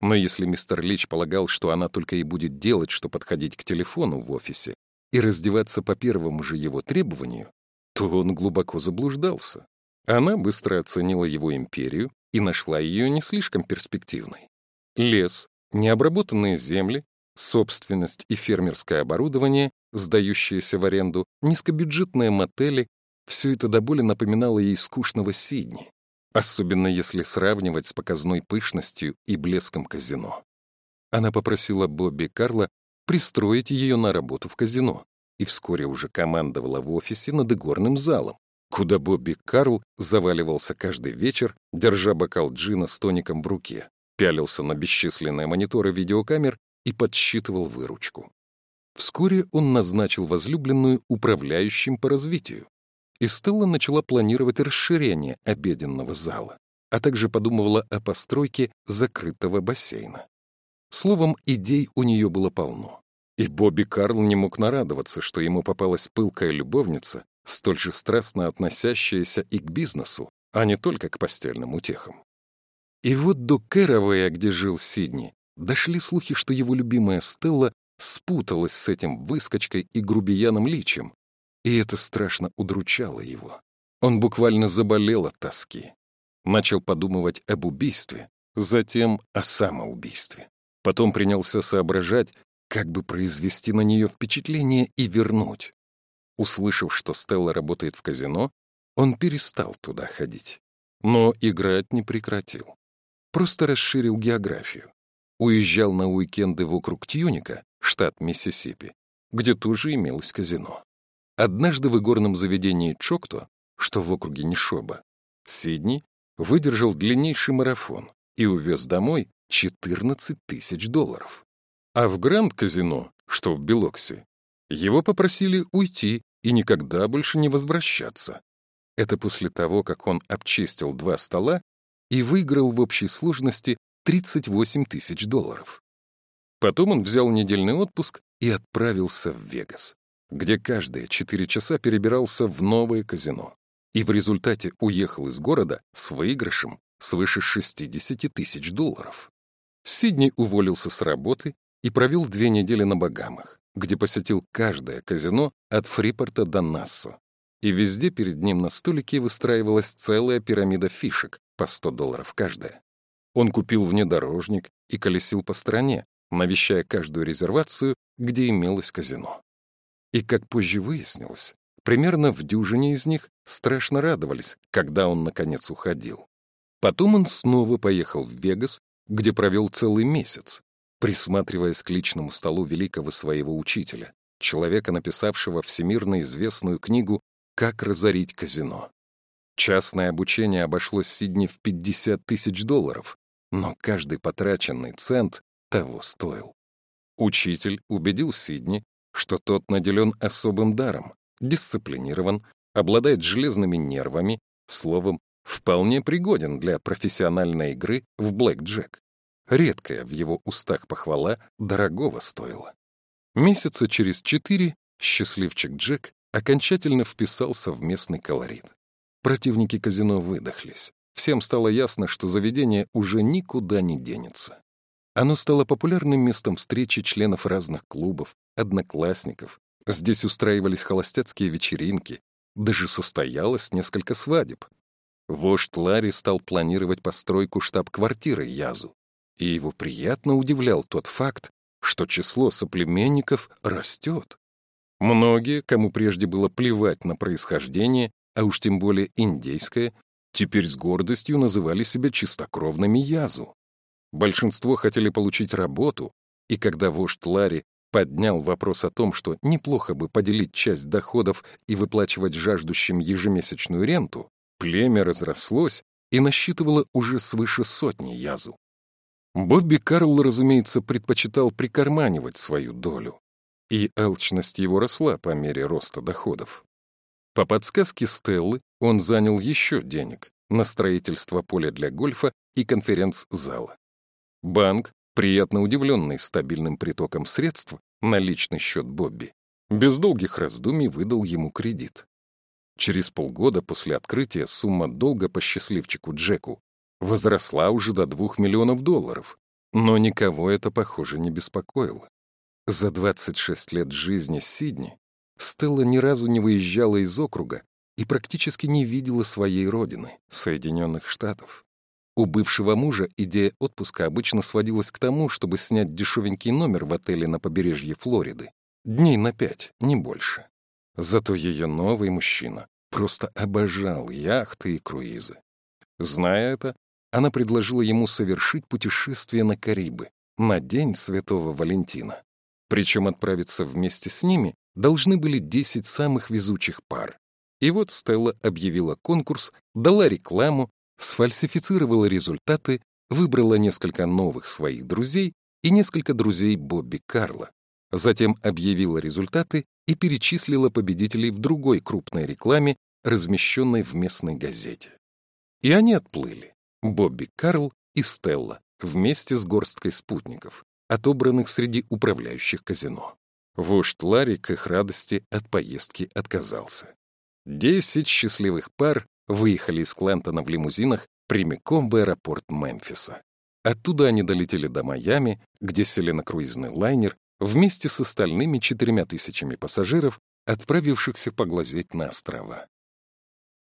Но если мистер Лич полагал, что она только и будет делать, что подходить к телефону в офисе и раздеваться по первому же его требованию, то он глубоко заблуждался. Она быстро оценила его империю и нашла ее не слишком перспективной. Лес, необработанные земли, собственность и фермерское оборудование, сдающиеся в аренду, низкобюджетные мотели — все это до боли напоминало ей скучного Сидни особенно если сравнивать с показной пышностью и блеском казино. Она попросила Бобби Карла пристроить ее на работу в казино и вскоре уже командовала в офисе над игорным залом, куда Бобби Карл заваливался каждый вечер, держа бокал джина с тоником в руке, пялился на бесчисленные мониторы видеокамер и подсчитывал выручку. Вскоре он назначил возлюбленную управляющим по развитию, и Стелла начала планировать расширение обеденного зала, а также подумывала о постройке закрытого бассейна. Словом, идей у нее было полно. И Бобби Карл не мог нарадоваться, что ему попалась пылкая любовница, столь же страстно относящаяся и к бизнесу, а не только к постельным утехам. И вот до Кэровэя, где жил Сидни, дошли слухи, что его любимая Стелла спуталась с этим выскочкой и грубияном Личем, и это страшно удручало его. Он буквально заболел от тоски. Начал подумывать об убийстве, затем о самоубийстве. Потом принялся соображать, как бы произвести на нее впечатление и вернуть. Услышав, что Стелла работает в казино, он перестал туда ходить. Но играть не прекратил. Просто расширил географию. уезжал на уикенды в округ Тьюника, штат Миссисипи, где тоже имелось казино. Однажды в игорном заведении Чокто, что в округе Нишоба, Сидни выдержал длиннейший марафон и увез домой 14 тысяч долларов. А в Гранд-казино, что в Белоксе, его попросили уйти и никогда больше не возвращаться. Это после того, как он обчистил два стола и выиграл в общей сложности 38 тысяч долларов. Потом он взял недельный отпуск и отправился в Вегас, где каждые четыре часа перебирался в новое казино и в результате уехал из города с выигрышем свыше 60 тысяч долларов. Сидни уволился с работы и провел две недели на Багамах, где посетил каждое казино от Фрипорта до Нассо. И везде перед ним на столике выстраивалась целая пирамида фишек по 100 долларов каждая. Он купил внедорожник и колесил по стране, навещая каждую резервацию, где имелось казино. И, как позже выяснилось, примерно в дюжине из них страшно радовались, когда он, наконец, уходил. Потом он снова поехал в Вегас, где провел целый месяц, присматриваясь к личному столу великого своего учителя, человека, написавшего всемирно известную книгу «Как разорить казино». Частное обучение обошлось Сидни в 50 тысяч долларов, но каждый потраченный цент того стоил. Учитель убедил Сидни, что тот наделен особым даром, дисциплинирован, обладает железными нервами, словом, вполне пригоден для профессиональной игры в блэк-джек. Редкая в его устах похвала дорогого стоила. Месяца через четыре счастливчик Джек окончательно вписался в местный колорит. Противники казино выдохлись. Всем стало ясно, что заведение уже никуда не денется. Оно стало популярным местом встречи членов разных клубов, одноклассников. Здесь устраивались холостяцкие вечеринки, даже состоялось несколько свадеб. Вождь Ларри стал планировать постройку штаб-квартиры Язу и его приятно удивлял тот факт, что число соплеменников растет. Многие, кому прежде было плевать на происхождение, а уж тем более индейское, теперь с гордостью называли себя чистокровными Язу. Большинство хотели получить работу, и когда вождь Ларри поднял вопрос о том, что неплохо бы поделить часть доходов и выплачивать жаждущим ежемесячную ренту, племя разрослось и насчитывало уже свыше сотни язу. Бобби Карл, разумеется, предпочитал прикарманивать свою долю, и алчность его росла по мере роста доходов. По подсказке Стеллы он занял еще денег на строительство поля для гольфа и конференц-зала. Банк, приятно удивленный стабильным притоком средств на личный счет Бобби, без долгих раздумий выдал ему кредит. Через полгода после открытия сумма долга по счастливчику Джеку возросла уже до двух миллионов долларов. Но никого это, похоже, не беспокоило. За 26 лет жизни Сидни Стелла ни разу не выезжала из округа и практически не видела своей родины, Соединенных Штатов. У бывшего мужа идея отпуска обычно сводилась к тому, чтобы снять дешевенький номер в отеле на побережье Флориды. Дней на пять, не больше. Зато ее новый мужчина просто обожал яхты и круизы. Зная это, она предложила ему совершить путешествие на Карибы на День Святого Валентина. Причем отправиться вместе с ними должны были 10 самых везучих пар. И вот Стелла объявила конкурс, дала рекламу, сфальсифицировала результаты, выбрала несколько новых своих друзей и несколько друзей Бобби Карла. Затем объявила результаты и перечислила победителей в другой крупной рекламе, размещенной в местной газете. И они отплыли. Бобби Карл и Стелла вместе с горсткой спутников, отобранных среди управляющих казино. Вождь Ларри к их радости от поездки отказался. Десять счастливых пар выехали из Клентона в лимузинах прямиком в аэропорт Мемфиса. Оттуда они долетели до Майами, где сели на круизный лайнер вместе с остальными четырьмя тысячами пассажиров, отправившихся поглазеть на острова.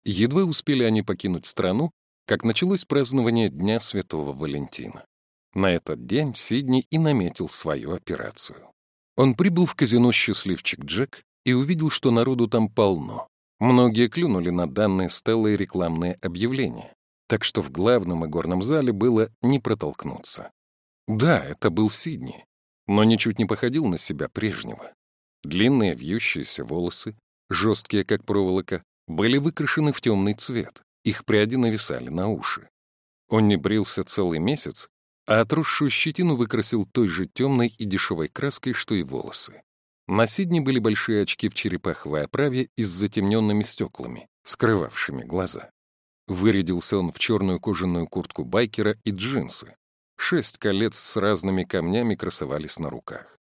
Едва успели они покинуть страну, как началось празднование Дня Святого Валентина. На этот день Сидни и наметил свою операцию. Он прибыл в казино «Счастливчик Джек» и увидел, что народу там полно. Многие клюнули на данные Стеллой рекламные объявления, так что в главном игорном зале было не протолкнуться. Да, это был Сидни, но ничуть не походил на себя прежнего. Длинные вьющиеся волосы, жесткие как проволока, были выкрашены в темный цвет, их пряди нависали на уши. Он не брился целый месяц, а отросшую щетину выкрасил той же темной и дешевой краской, что и волосы. На Сидне были большие очки в черепаховой оправе и с затемненными стеклами, скрывавшими глаза. Вырядился он в черную кожаную куртку байкера и джинсы. Шесть колец с разными камнями красовались на руках.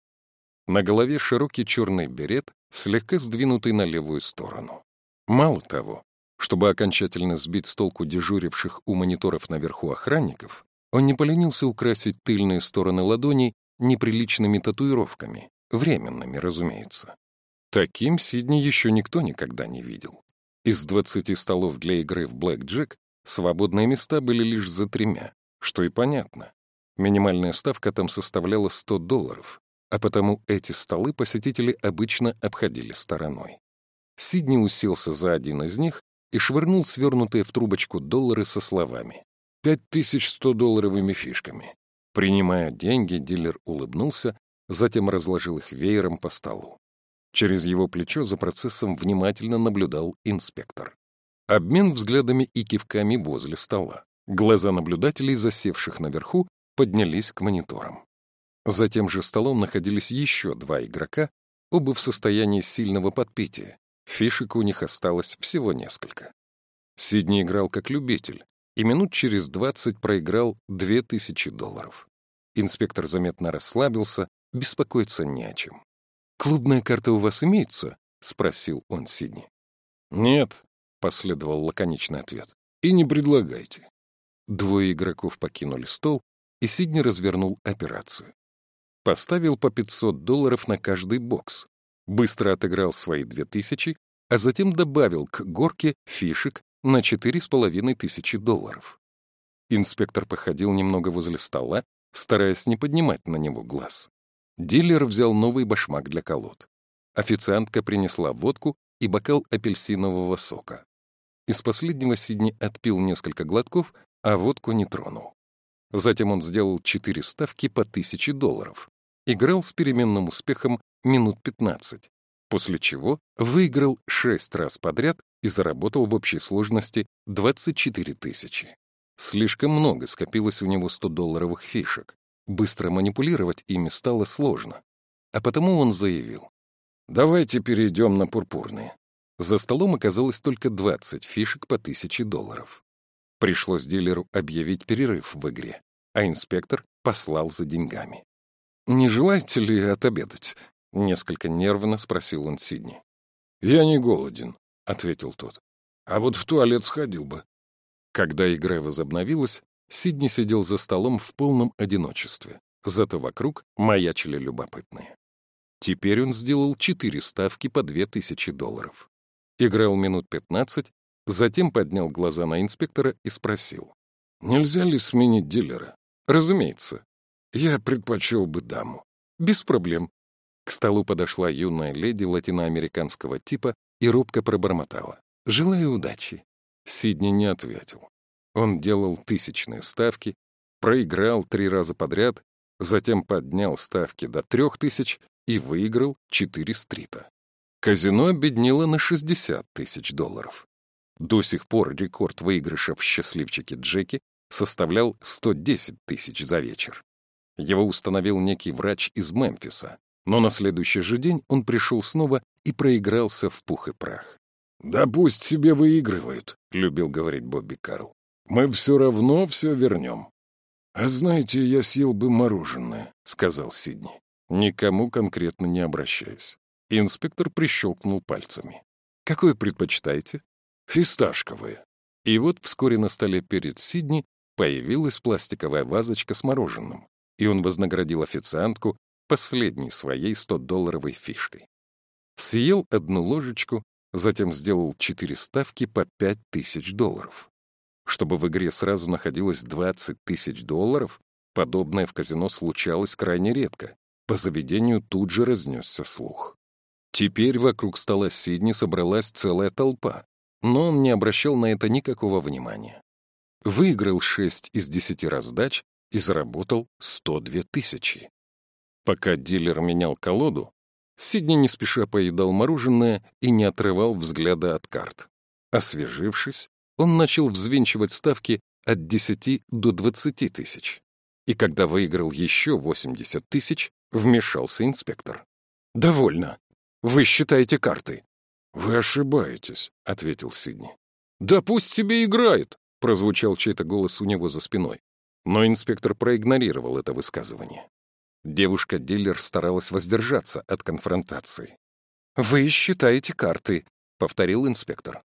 На голове широкий черный берет, слегка сдвинутый на левую сторону. Мало того, чтобы окончательно сбить с толку дежуривших у мониторов наверху охранников, он не поленился украсить тыльные стороны ладоней неприличными татуировками, временными, разумеется. Таким Сидни еще никто никогда не видел. Из 20 столов для игры в Блэк Джек свободные места были лишь за тремя, что и понятно. Минимальная ставка там составляла 100 долларов, а потому эти столы посетители обычно обходили стороной. Сидни уселся за один из них и швырнул свернутые в трубочку доллары со словами «Пять тысяч сто долларовыми фишками». Принимая деньги, дилер улыбнулся, затем разложил их веером по столу. Через его плечо за процессом внимательно наблюдал инспектор. Обмен взглядами и кивками возле стола. Глаза наблюдателей, засевших наверху, поднялись к мониторам. За тем же столом находились еще два игрока, оба в состоянии сильного подпития. Фишек у них осталось всего несколько. Сидни играл как любитель, и минут через двадцать проиграл две тысячи долларов. Инспектор заметно расслабился, беспокоиться не о чем. «Клубная карта у вас имеется?» — спросил он Сидни. «Нет», — последовал лаконичный ответ. «И не предлагайте». Двое игроков покинули стол, и Сидни развернул операцию. Поставил по 500 долларов на каждый бокс, быстро отыграл свои 2000, а затем добавил к горке фишек на 4500 долларов. Инспектор походил немного возле стола, стараясь не поднимать на него глаз. Дилер взял новый башмак для колод. Официантка принесла водку и бокал апельсинового сока. Из последнего Сидни отпил несколько глотков, а водку не тронул. Затем он сделал четыре ставки по тысяче долларов. Играл с переменным успехом минут 15, после чего выиграл шесть раз подряд и заработал в общей сложности 24 тысячи. Слишком много скопилось у него 100-долларовых фишек. Быстро манипулировать ими стало сложно. А потому он заявил. «Давайте перейдем на пурпурные». За столом оказалось только 20 фишек по 1000 долларов. Пришлось дилеру объявить перерыв в игре, а инспектор послал за деньгами. «Не желаете ли отобедать?» — несколько нервно спросил он Сидни. «Я не голоден», — ответил тот. «А вот в туалет сходил бы». Когда игра возобновилась, Сидни сидел за столом в полном одиночестве, зато вокруг маячили любопытные. Теперь он сделал четыре ставки по две тысячи долларов. Играл минут пятнадцать, Затем поднял глаза на инспектора и спросил. «Нельзя ли сменить дилера?» «Разумеется. Я предпочел бы даму». «Без проблем». К столу подошла юная леди латиноамериканского типа и робко пробормотала. «Желаю удачи». Сидни не ответил. Он делал тысячные ставки, проиграл три раза подряд, затем поднял ставки до трех тысяч и выиграл четыре стрита. Казино обеднело на 60 тысяч долларов. До сих пор рекорд выигрыша в «Счастливчике Джеки» составлял 110 тысяч за вечер. Его установил некий врач из Мемфиса, но на следующий же день он пришел снова и проигрался в пух и прах. «Да пусть себе выигрывают», — любил говорить Бобби Карл. «Мы все равно все вернем». «А знаете, я съел бы мороженое», — сказал Сидни, никому конкретно не обращаясь. Инспектор прищелкнул пальцами. «Какое предпочитаете?» фисташковые. И вот вскоре на столе перед Сидни появилась пластиковая вазочка с мороженым, и он вознаградил официантку последней своей 100-долларовой фишкой. Съел одну ложечку, затем сделал четыре ставки по 5 тысяч долларов. Чтобы в игре сразу находилось 20 тысяч долларов, подобное в казино случалось крайне редко. По заведению тут же разнесся слух. Теперь вокруг стола Сидни собралась целая толпа, но он не обращал на это никакого внимания. Выиграл шесть из десяти раздач, и заработал 102 тысячи. Пока дилер менял колоду, Сидни не спеша поедал мороженое и не отрывал взгляда от карт. Освежившись, он начал взвинчивать ставки от 10 до 20 тысяч. И когда выиграл еще 80 тысяч, вмешался инспектор. «Довольно. Вы считаете карты». «Вы ошибаетесь», — ответил Сидни. «Да пусть себе играет», — прозвучал чей-то голос у него за спиной. Но инспектор проигнорировал это высказывание. Девушка-дилер старалась воздержаться от конфронтации. «Вы считаете карты», — повторил инспектор.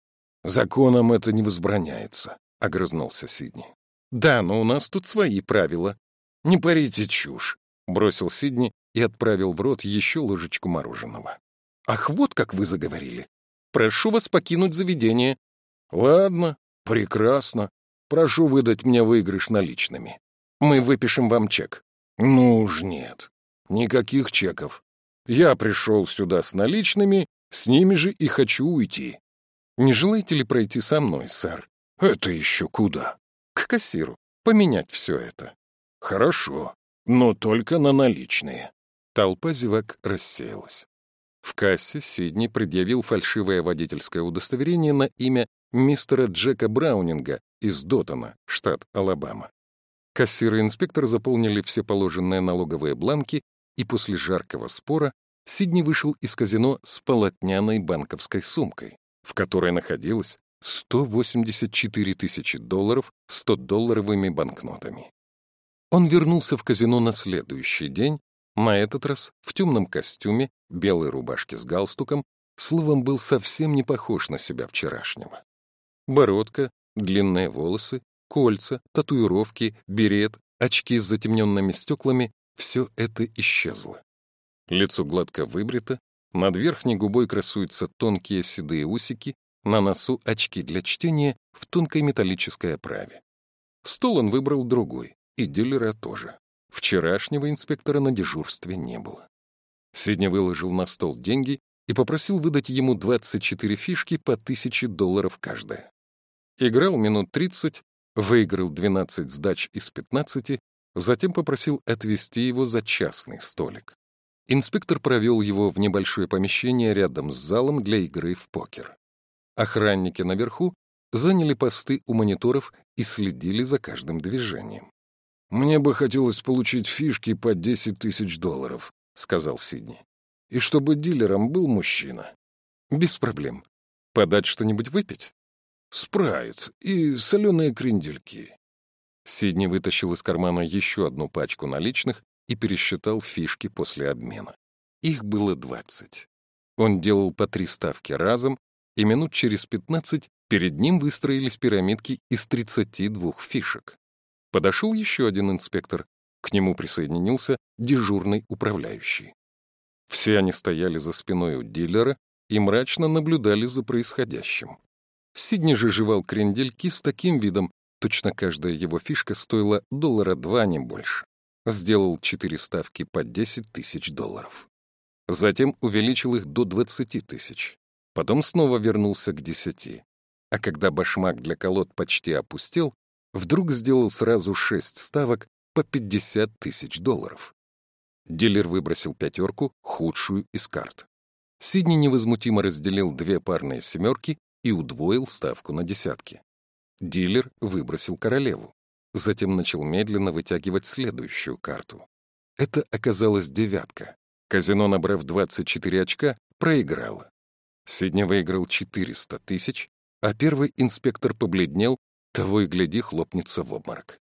«Законом это не возбраняется», — огрызнулся Сидни. «Да, но у нас тут свои правила». «Не парите чушь», — бросил Сидни и отправил в рот еще ложечку мороженого. «Ах, вот как вы заговорили. Прошу вас покинуть заведение». «Ладно, прекрасно. Прошу выдать мне выигрыш наличными. Мы выпишем вам чек». «Ну уж нет. Никаких чеков. Я пришел сюда с наличными, с ними же и хочу уйти. Не желаете ли пройти со мной, сэр? Это еще куда? К кассиру. Поменять все это. Хорошо, но только на наличные. Толпа зевак рассеялась. В кассе Сидни предъявил фальшивое водительское удостоверение на имя мистера Джека Браунинга из Дотона, штат Алабама. Кассир и инспектор заполнили все положенные налоговые бланки, и после жаркого спора Сидни вышел из казино с полотняной банковской сумкой в которой находилось 184 тысячи долларов 100-долларовыми банкнотами. Он вернулся в казино на следующий день, на этот раз в темном костюме, белой рубашке с галстуком, словом, был совсем не похож на себя вчерашнего. Бородка, длинные волосы, кольца, татуировки, берет, очки с затемненными стеклами — все это исчезло. Лицо гладко выбрито, над верхней губой красуются тонкие седые усики, на носу очки для чтения в тонкой металлической оправе. Стол он выбрал другой, и дилера тоже. Вчерашнего инспектора на дежурстве не было. Сидни выложил на стол деньги и попросил выдать ему 24 фишки по 1000 долларов каждая. Играл минут 30, выиграл 12 сдач из 15, затем попросил отвезти его за частный столик. Инспектор провел его в небольшое помещение рядом с залом для игры в покер. Охранники наверху заняли посты у мониторов и следили за каждым движением. «Мне бы хотелось получить фишки по 10 тысяч долларов», — сказал Сидни. «И чтобы дилером был мужчина». «Без проблем. Подать что-нибудь выпить?» «Спрайт и соленые крендельки». Сидни вытащил из кармана еще одну пачку наличных и пересчитал фишки после обмена. Их было двадцать. Он делал по три ставки разом, и минут через пятнадцать перед ним выстроились пирамидки из тридцати двух фишек. Подошел еще один инспектор. К нему присоединился дежурный управляющий. Все они стояли за спиной у дилера и мрачно наблюдали за происходящим. Сидни же жевал крендельки с таким видом, точно каждая его фишка стоила доллара два, не больше сделал четыре ставки по 10 тысяч долларов. Затем увеличил их до 20 тысяч. Потом снова вернулся к 10. А когда башмак для колод почти опустел, вдруг сделал сразу шесть ставок по 50 тысяч долларов. Дилер выбросил пятерку, худшую из карт. Сидни невозмутимо разделил две парные семерки и удвоил ставку на десятки. Дилер выбросил королеву затем начал медленно вытягивать следующую карту. Это оказалась девятка. Казино, набрав 24 очка, проиграло. Сидни выиграл 400 тысяч, а первый инспектор побледнел, того и гляди, хлопнется в обморок.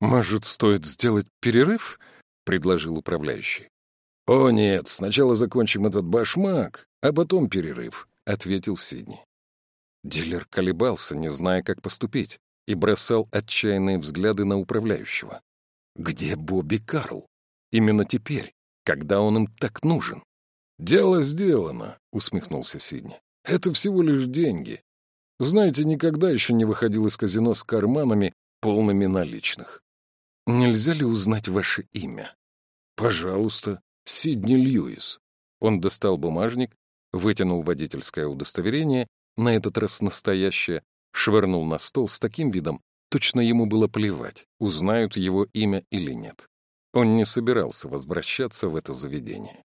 «Может, стоит сделать перерыв?» — предложил управляющий. «О нет, сначала закончим этот башмак, а потом перерыв», — ответил Сидни. Дилер колебался, не зная, как поступить и бросал отчаянные взгляды на управляющего. Где Бобби Карл? Именно теперь, когда он им так нужен. «Дело сделано», — усмехнулся Сидни. «Это всего лишь деньги. Знаете, никогда еще не выходил из казино с карманами, полными наличных. Нельзя ли узнать ваше имя?» «Пожалуйста, Сидни Льюис». Он достал бумажник, вытянул водительское удостоверение, на этот раз настоящее, швырнул на стол с таким видом, Точно ему было плевать, узнают его имя или нет. Он не собирался возвращаться в это заведение.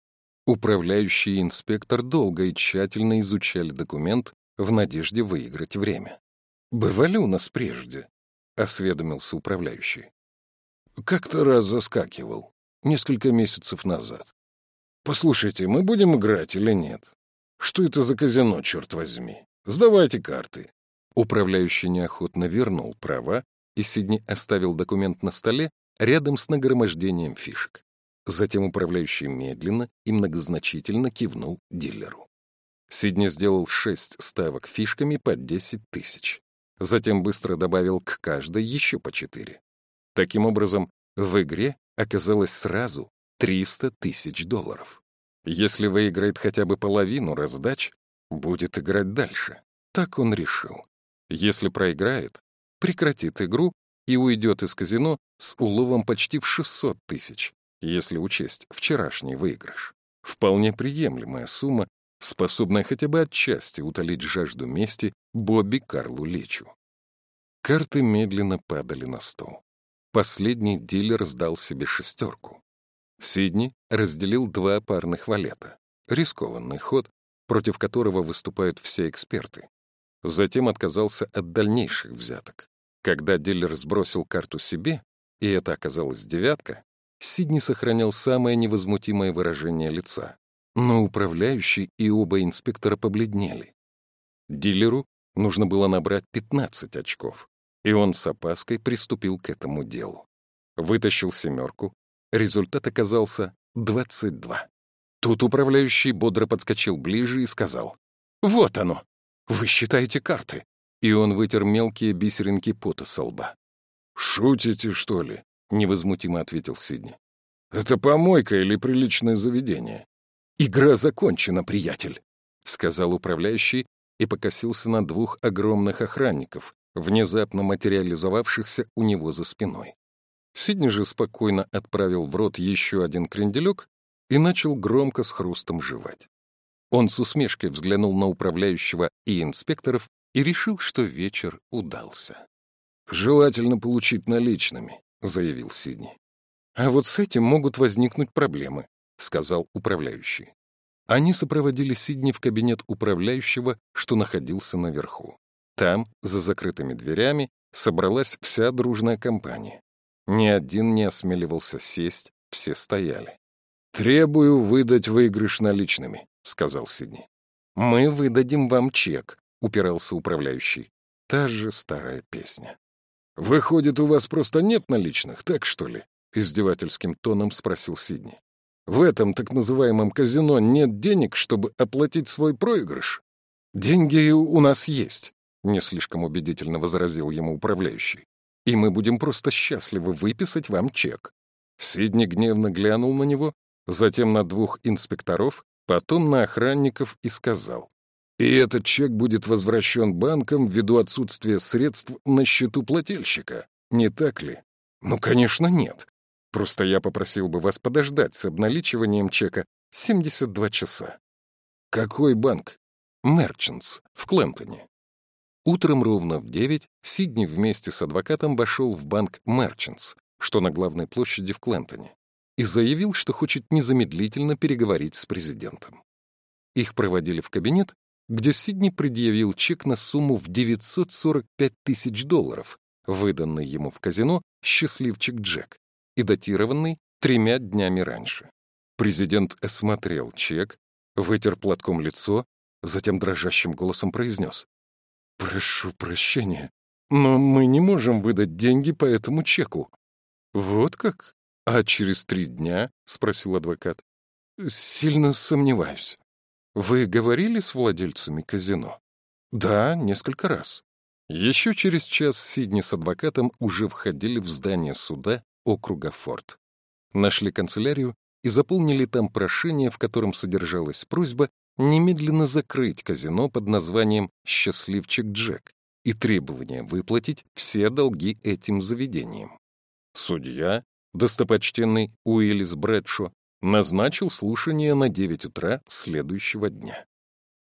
Управляющий и инспектор долго и тщательно изучали документ в надежде выиграть время. «Бывали у нас прежде?» — осведомился управляющий. «Как-то раз заскакивал. Несколько месяцев назад. Послушайте, мы будем играть или нет? Что это за казино, черт возьми? Сдавайте карты». Управляющий неохотно вернул права, и Сидни оставил документ на столе рядом с нагромождением фишек. Затем управляющий медленно и многозначительно кивнул дилеру. Сидни сделал шесть ставок фишками по десять тысяч. Затем быстро добавил к каждой еще по четыре. Таким образом, в игре оказалось сразу 300 тысяч долларов. Если выиграет хотя бы половину раздач, будет играть дальше. Так он решил. Если проиграет, прекратит игру и уйдет из казино с уловом почти в 600 тысяч, если учесть вчерашний выигрыш. Вполне приемлемая сумма, способная хотя бы отчасти утолить жажду мести Бобби Карлу Личу. Карты медленно падали на стол. Последний дилер сдал себе шестерку. Сидни разделил два парных валета. Рискованный ход, против которого выступают все эксперты. Затем отказался от дальнейших взяток. Когда дилер сбросил карту себе, и это оказалась девятка, Сидни сохранял самое невозмутимое выражение лица. Но управляющий и оба инспектора побледнели. Дилеру нужно было набрать 15 очков, и он с опаской приступил к этому делу. Вытащил семерку, результат оказался 22. Тут управляющий бодро подскочил ближе и сказал, «Вот оно! Вы считаете карты!» И он вытер мелкие бисеринки пота со лба. «Шутите, что ли?» невозмутимо ответил Сидни. Это помойка или приличное заведение? Игра закончена, приятель, сказал управляющий и покосился на двух огромных охранников, внезапно материализовавшихся у него за спиной. Сидни же спокойно отправил в рот еще один кренделек и начал громко с хрустом жевать. Он с усмешкой взглянул на управляющего и инспекторов и решил, что вечер удался. «Желательно получить наличными», — заявил Сидни. «А вот с этим могут возникнуть проблемы», — сказал управляющий. Они сопроводили Сидни в кабинет управляющего, что находился наверху. Там, за закрытыми дверями, собралась вся дружная компания. Ни один не осмеливался сесть, все стояли. «Требую выдать выигрыш наличными», — сказал Сидни. «Мы выдадим вам чек», — упирался управляющий. Та же старая песня. «Выходит, у вас просто нет наличных, так что ли?» — издевательским тоном спросил Сидни. «В этом так называемом казино нет денег, чтобы оплатить свой проигрыш?» «Деньги у нас есть», — не слишком убедительно возразил ему управляющий. «И мы будем просто счастливы выписать вам чек». Сидни гневно глянул на него, затем на двух инспекторов, потом на охранников и сказал. И этот чек будет возвращен банкам ввиду отсутствия средств на счету плательщика, не так ли? Ну, конечно, нет. Просто я попросил бы вас подождать с обналичиванием чека 72 часа. Какой банк? Мерчантс, в Клентоне. Утром ровно в 9 Сидни вместе с адвокатом вошел в банк Мерчантс, что на главной площади в Клентоне, и заявил, что хочет незамедлительно переговорить с президентом. Их проводили в кабинет, где Сидни предъявил чек на сумму в 945 тысяч долларов, выданный ему в казино «Счастливчик Джек» и датированный тремя днями раньше. Президент осмотрел чек, вытер платком лицо, затем дрожащим голосом произнес. «Прошу прощения, но мы не можем выдать деньги по этому чеку». «Вот как? А через три дня?» — спросил адвокат. «Сильно сомневаюсь». Вы говорили с владельцами казино? Да, несколько раз. Еще через час Сидни с адвокатом уже входили в здание суда округа Форд. Нашли канцелярию и заполнили там прошение, в котором содержалась просьба немедленно закрыть казино под названием «Счастливчик Джек» и требование выплатить все долги этим заведениям. Судья, достопочтенный Уиллис Брэдшо, назначил слушание на 9 утра следующего дня.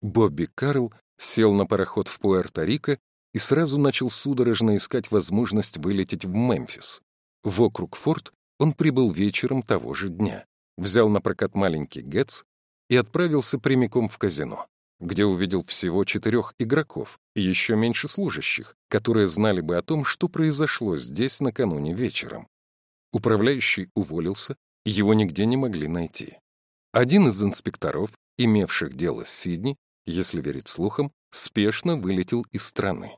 Бобби Карл сел на пароход в Пуэрто-Рико и сразу начал судорожно искать возможность вылететь в Мемфис. В округ Форт он прибыл вечером того же дня, взял на прокат маленький Гетц и отправился прямиком в казино, где увидел всего четырех игроков и еще меньше служащих, которые знали бы о том, что произошло здесь накануне вечером. Управляющий уволился, его нигде не могли найти. Один из инспекторов, имевших дело с Сидни, если верить слухам, спешно вылетел из страны.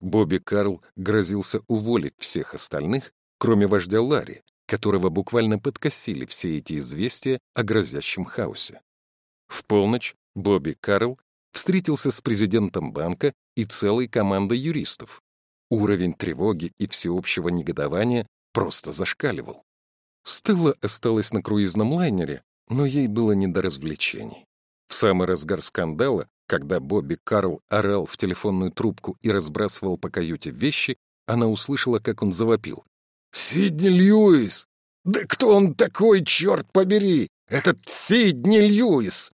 Бобби Карл грозился уволить всех остальных, кроме вождя Ларри, которого буквально подкосили все эти известия о грозящем хаосе. В полночь Бобби Карл встретился с президентом банка и целой командой юристов. Уровень тревоги и всеобщего негодования просто зашкаливал. Стелла осталась на круизном лайнере, но ей было не до развлечений. В самый разгар скандала, когда Бобби Карл орал в телефонную трубку и разбрасывал по каюте вещи, она услышала, как он завопил. «Сидни Льюис! Да кто он такой, черт побери? Этот Сидни Льюис!»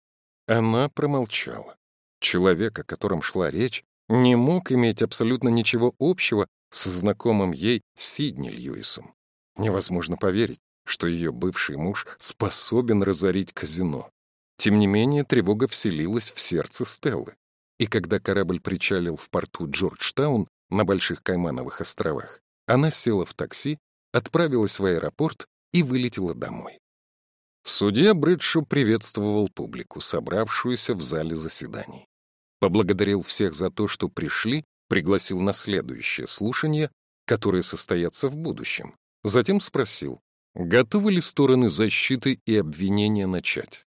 Она промолчала. Человек, о котором шла речь, не мог иметь абсолютно ничего общего со знакомым ей Сидни Льюисом. Невозможно поверить, что ее бывший муж способен разорить казино. Тем не менее, тревога вселилась в сердце Стеллы. И когда корабль причалил в порту Джорджтаун на Больших Каймановых островах, она села в такси, отправилась в аэропорт и вылетела домой. Судья Брэдшо приветствовал публику, собравшуюся в зале заседаний. Поблагодарил всех за то, что пришли, пригласил на следующее слушание, которое состоятся в будущем. Затем спросил, готовы ли стороны защиты и обвинения начать.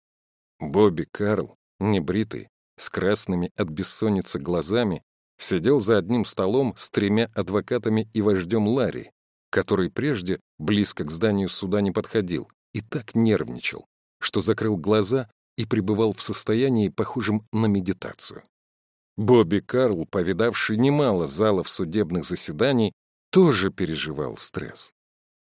Бобби Карл, небритый, с красными от бессонницы глазами, сидел за одним столом с тремя адвокатами и вождем Ларри, который прежде близко к зданию суда не подходил и так нервничал, что закрыл глаза и пребывал в состоянии, похожем на медитацию. Бобби Карл, повидавший немало залов судебных заседаний, тоже переживал стресс.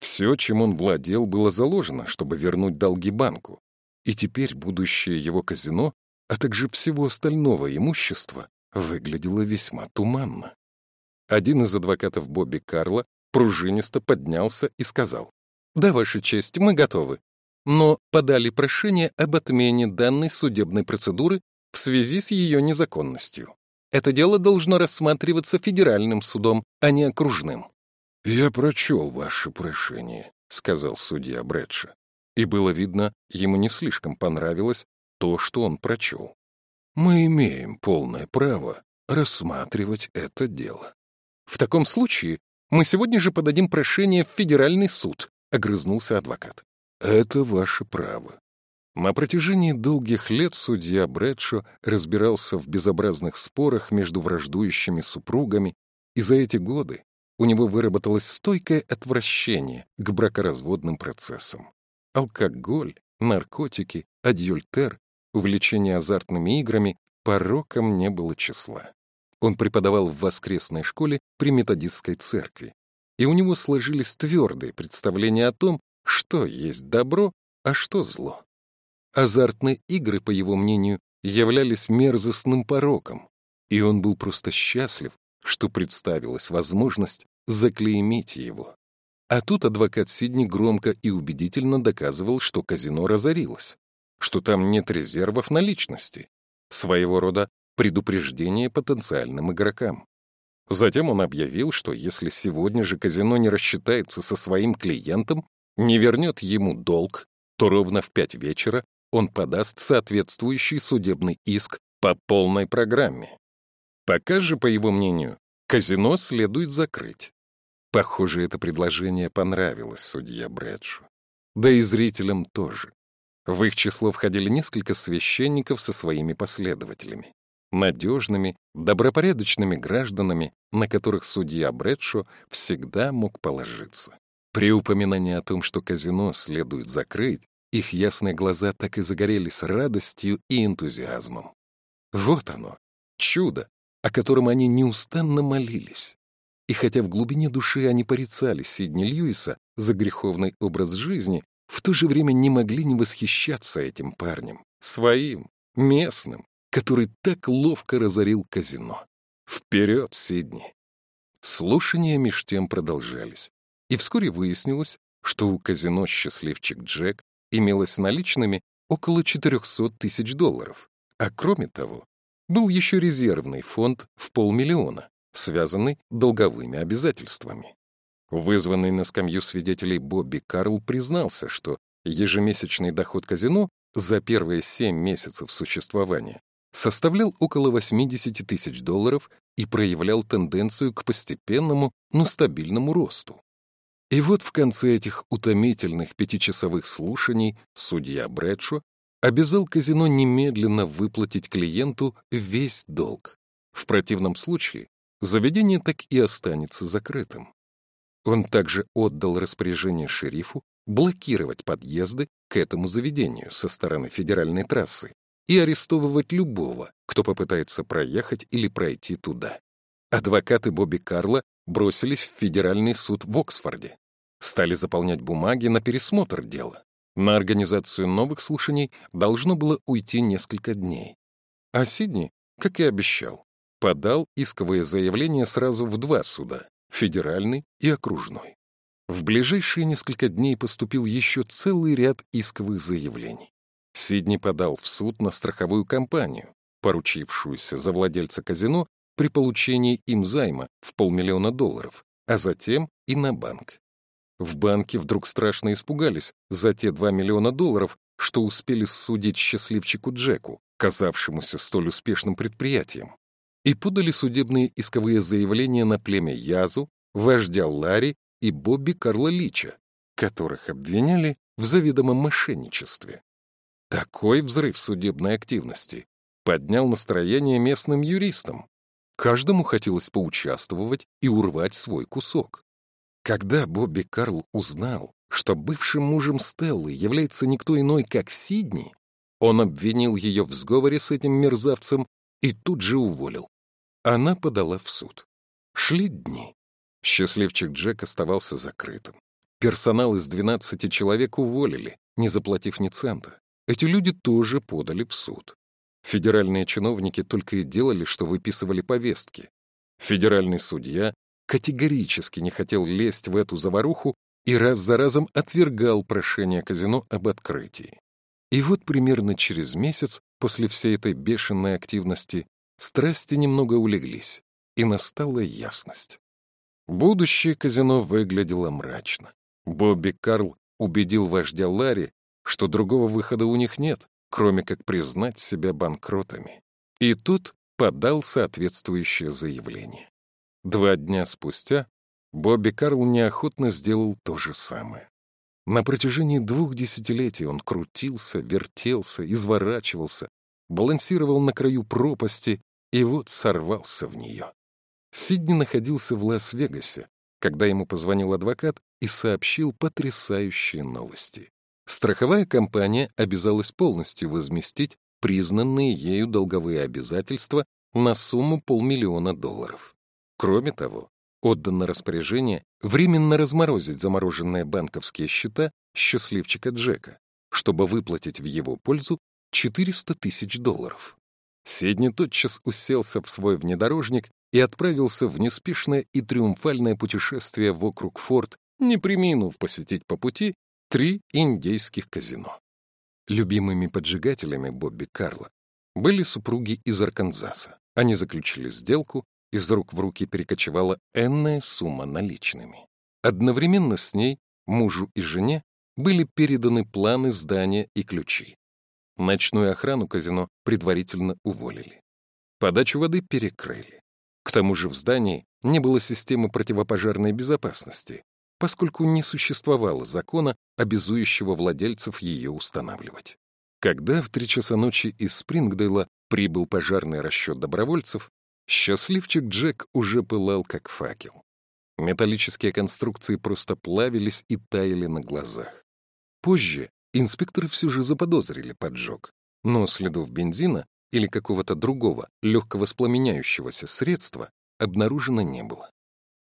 Все, чем он владел, было заложено, чтобы вернуть долги банку, и теперь будущее его казино, а также всего остального имущества, выглядело весьма туманно. Один из адвокатов Бобби Карла пружинисто поднялся и сказал, «Да, Ваша честь, мы готовы, но подали прошение об отмене данной судебной процедуры в связи с ее незаконностью. Это дело должно рассматриваться федеральным судом, а не окружным». «Я прочел ваше прошение», — сказал судья Брэдша. И было видно, ему не слишком понравилось то, что он прочел. «Мы имеем полное право рассматривать это дело». «В таком случае мы сегодня же подадим прошение в федеральный суд», — огрызнулся адвокат. «Это ваше право». На протяжении долгих лет судья Брэдшо разбирался в безобразных спорах между враждующими супругами, и за эти годы у него выработалось стойкое отвращение к бракоразводным процессам. Алкоголь, наркотики, адюльтер, увлечение азартными играми пороком не было числа. Он преподавал в воскресной школе при методистской церкви, и у него сложились твердые представления о том, что есть добро, а что зло. Азартные игры, по его мнению, являлись мерзостным пороком, и он был просто счастлив, что представилась возможность заклеймить его. А тут адвокат Сидни громко и убедительно доказывал, что казино разорилось, что там нет резервов наличности, своего рода предупреждение потенциальным игрокам. Затем он объявил, что если сегодня же казино не рассчитается со своим клиентом, не вернет ему долг, то ровно в пять вечера он подаст соответствующий судебный иск по полной программе. Пока же, по его мнению, казино следует закрыть. Похоже, это предложение понравилось судье Брэдшу. Да и зрителям тоже. В их число входили несколько священников со своими последователями. Надежными, добропорядочными гражданами, на которых судья Брэдшо всегда мог положиться. При упоминании о том, что казино следует закрыть, их ясные глаза так и загорелись радостью и энтузиазмом. Вот оно, чудо, о котором они неустанно молились. И хотя в глубине души они порицали Сидни Льюиса за греховный образ жизни, в то же время не могли не восхищаться этим парнем, своим, местным, который так ловко разорил казино. Вперед, Сидни! Слушания меж тем продолжались. И вскоре выяснилось, что у казино «Счастливчик Джек» имелось наличными около 400 тысяч долларов. А кроме того, был еще резервный фонд в полмиллиона, связанный долговыми обязательствами. Вызванный на скамью свидетелей Бобби Карл признался, что ежемесячный доход казино за первые 7 месяцев существования составлял около 80 тысяч долларов и проявлял тенденцию к постепенному, но стабильному росту. И вот в конце этих утомительных пятичасовых слушаний судья Брэдшо обязал казино немедленно выплатить клиенту весь долг. В противном случае заведение так и останется закрытым. Он также отдал распоряжение шерифу блокировать подъезды к этому заведению со стороны федеральной трассы и арестовывать любого, кто попытается проехать или пройти туда. Адвокаты Бобби Карла бросились в федеральный суд в Оксфорде. Стали заполнять бумаги на пересмотр дела. На организацию новых слушаний должно было уйти несколько дней. А Сидни, как и обещал, подал исковое заявление сразу в два суда — федеральный и окружной. В ближайшие несколько дней поступил еще целый ряд исковых заявлений. Сидни подал в суд на страховую компанию, поручившуюся за владельца казино при получении им займа в полмиллиона долларов, а затем и на банк. В банке вдруг страшно испугались за те 2 миллиона долларов, что успели судить счастливчику Джеку, казавшемуся столь успешным предприятием, и подали судебные исковые заявления на племя Язу, вождя Ларри и Бобби Карла Лича, которых обвиняли в заведомом мошенничестве. Такой взрыв судебной активности поднял настроение местным юристам. Каждому хотелось поучаствовать и урвать свой кусок. Когда Бобби Карл узнал, что бывшим мужем Стеллы является никто иной, как Сидни, он обвинил ее в сговоре с этим мерзавцем и тут же уволил. Она подала в суд. Шли дни. Счастливчик Джек оставался закрытым. Персонал из 12 человек уволили, не заплатив ни цента. Эти люди тоже подали в суд. Федеральные чиновники только и делали, что выписывали повестки. Федеральный судья категорически не хотел лезть в эту заваруху и раз за разом отвергал прошение казино об открытии. И вот примерно через месяц после всей этой бешеной активности страсти немного улеглись, и настала ясность. Будущее казино выглядело мрачно. Бобби Карл убедил вождя Ларри, что другого выхода у них нет, кроме как признать себя банкротами. И тут подал соответствующее заявление. Два дня спустя Бобби Карл неохотно сделал то же самое. На протяжении двух десятилетий он крутился, вертелся, изворачивался, балансировал на краю пропасти и вот сорвался в нее. Сидни находился в Лас-Вегасе, когда ему позвонил адвокат и сообщил потрясающие новости. Страховая компания обязалась полностью возместить признанные ею долговые обязательства на сумму полмиллиона долларов. Кроме того, отдано распоряжение временно разморозить замороженные банковские счета счастливчика Джека, чтобы выплатить в его пользу 400 тысяч долларов. Седни тотчас уселся в свой внедорожник и отправился в неспешное и триумфальное путешествие вокруг форт, не приминув посетить по пути три индейских казино. Любимыми поджигателями Бобби Карла были супруги из Арканзаса. Они заключили сделку, из рук в руки перекочевала энная сумма наличными. Одновременно с ней мужу и жене были переданы планы здания и ключи. Ночную охрану казино предварительно уволили. Подачу воды перекрыли. К тому же в здании не было системы противопожарной безопасности, поскольку не существовало закона, обязующего владельцев ее устанавливать. Когда в три часа ночи из Спрингдейла прибыл пожарный расчет добровольцев, счастливчик Джек уже пылал как факел. Металлические конструкции просто плавились и таяли на глазах. Позже инспекторы все же заподозрили поджог, но следов бензина или какого-то другого легковоспламеняющегося средства обнаружено не было.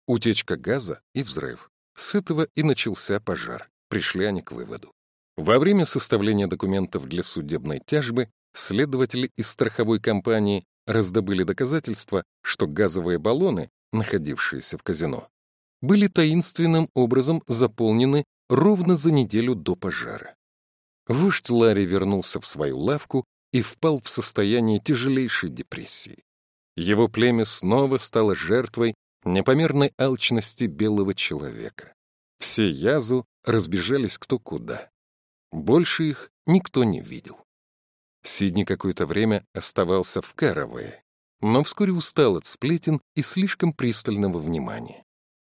Утечка газа и взрыв. С этого и начался пожар, пришли они к выводу. Во время составления документов для судебной тяжбы следователи из страховой компании раздобыли доказательства, что газовые баллоны, находившиеся в казино, были таинственным образом заполнены ровно за неделю до пожара. Вождь Ларри вернулся в свою лавку и впал в состояние тяжелейшей депрессии. Его племя снова стало жертвой непомерной алчности белого человека. Все язу разбежались кто куда. Больше их никто не видел. Сидни какое-то время оставался в Каравее, но вскоре устал от сплетен и слишком пристального внимания.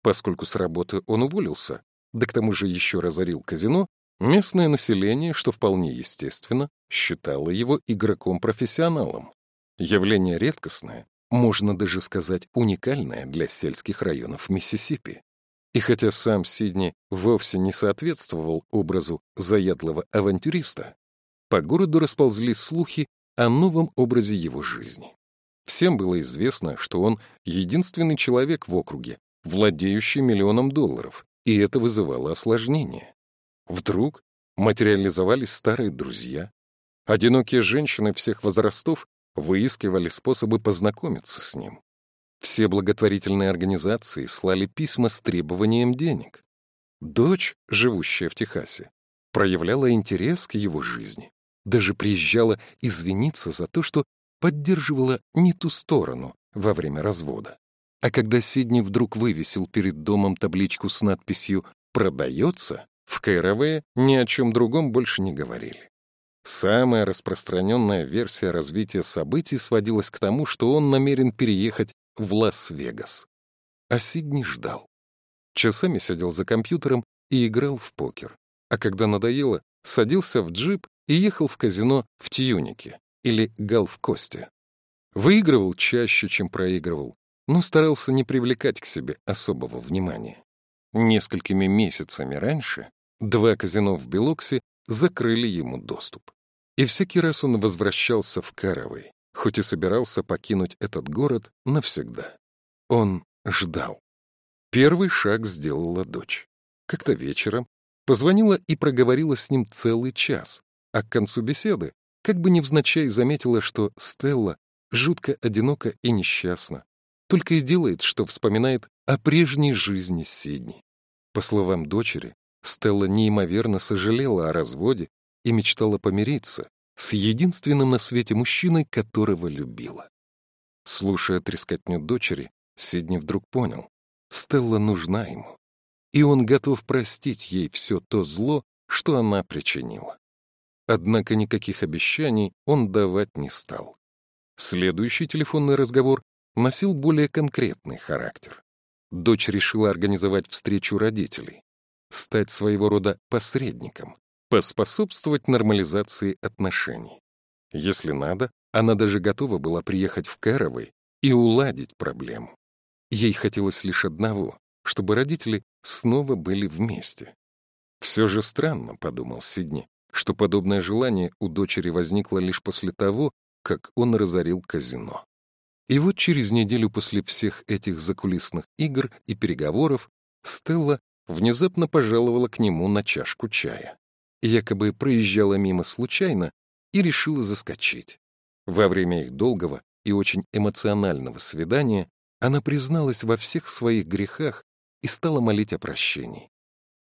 Поскольку с работы он уволился, да к тому же еще разорил казино, местное население, что вполне естественно, считало его игроком-профессионалом. Явление редкостное, можно даже сказать уникальное для сельских районов Миссисипи. И хотя сам Сидни вовсе не соответствовал образу заядлого авантюриста, по городу расползлись слухи о новом образе его жизни. Всем было известно, что он единственный человек в округе, владеющий миллионом долларов, и это вызывало осложнение. Вдруг материализовались старые друзья. Одинокие женщины всех возрастов выискивали способы познакомиться с ним. Все благотворительные организации слали письма с требованием денег. Дочь, живущая в Техасе, проявляла интерес к его жизни, даже приезжала извиниться за то, что поддерживала не ту сторону во время развода. А когда Сидни вдруг вывесил перед домом табличку с надписью «Продается», в КРВ ни о чем другом больше не говорили. Самая распространенная версия развития событий сводилась к тому, что он намерен переехать в Лас-Вегас. А Сидни ждал. Часами сидел за компьютером и играл в покер. А когда надоело, садился в джип и ехал в казино в Тьюнике или Галф-Косте. Выигрывал чаще, чем проигрывал, но старался не привлекать к себе особого внимания. Несколькими месяцами раньше два казино в Белоксе закрыли ему доступ. И всякий раз он возвращался в Каровой, хоть и собирался покинуть этот город навсегда. Он ждал. Первый шаг сделала дочь. Как-то вечером позвонила и проговорила с ним целый час, а к концу беседы как бы невзначай заметила, что Стелла жутко одинока и несчастна, только и делает, что вспоминает о прежней жизни Сидни. По словам дочери, Стелла неимоверно сожалела о разводе и мечтала помириться с единственным на свете мужчиной, которого любила. Слушая трескотню дочери, Сидни вдруг понял, Стелла нужна ему, и он готов простить ей все то зло, что она причинила. Однако никаких обещаний он давать не стал. Следующий телефонный разговор носил более конкретный характер. Дочь решила организовать встречу родителей, стать своего рода посредником, поспособствовать нормализации отношений. Если надо, она даже готова была приехать в Кэровой и уладить проблему. Ей хотелось лишь одного, чтобы родители снова были вместе. Все же странно, — подумал Сидни, — что подобное желание у дочери возникло лишь после того, как он разорил казино. И вот через неделю после всех этих закулисных игр и переговоров Стелла внезапно пожаловала к нему на чашку чая. Якобы проезжала мимо случайно и решила заскочить. Во время их долгого и очень эмоционального свидания она призналась во всех своих грехах и стала молить о прощении.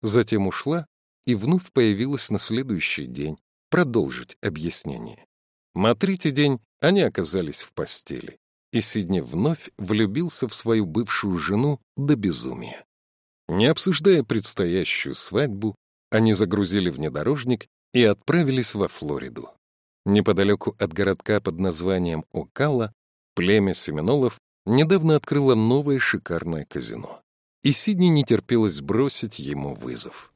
Затем ушла и вновь появилась на следующий день продолжить объяснение. На третий день они оказались в постели и Сидни вновь влюбился в свою бывшую жену до безумия. Не обсуждая предстоящую свадьбу, они загрузили внедорожник и отправились во Флориду. Неподалеку от городка под названием Окала племя Семенолов недавно открыло новое шикарное казино. И Сидни не терпелось бросить ему вызов.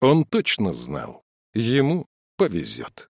Он точно знал, ему повезет.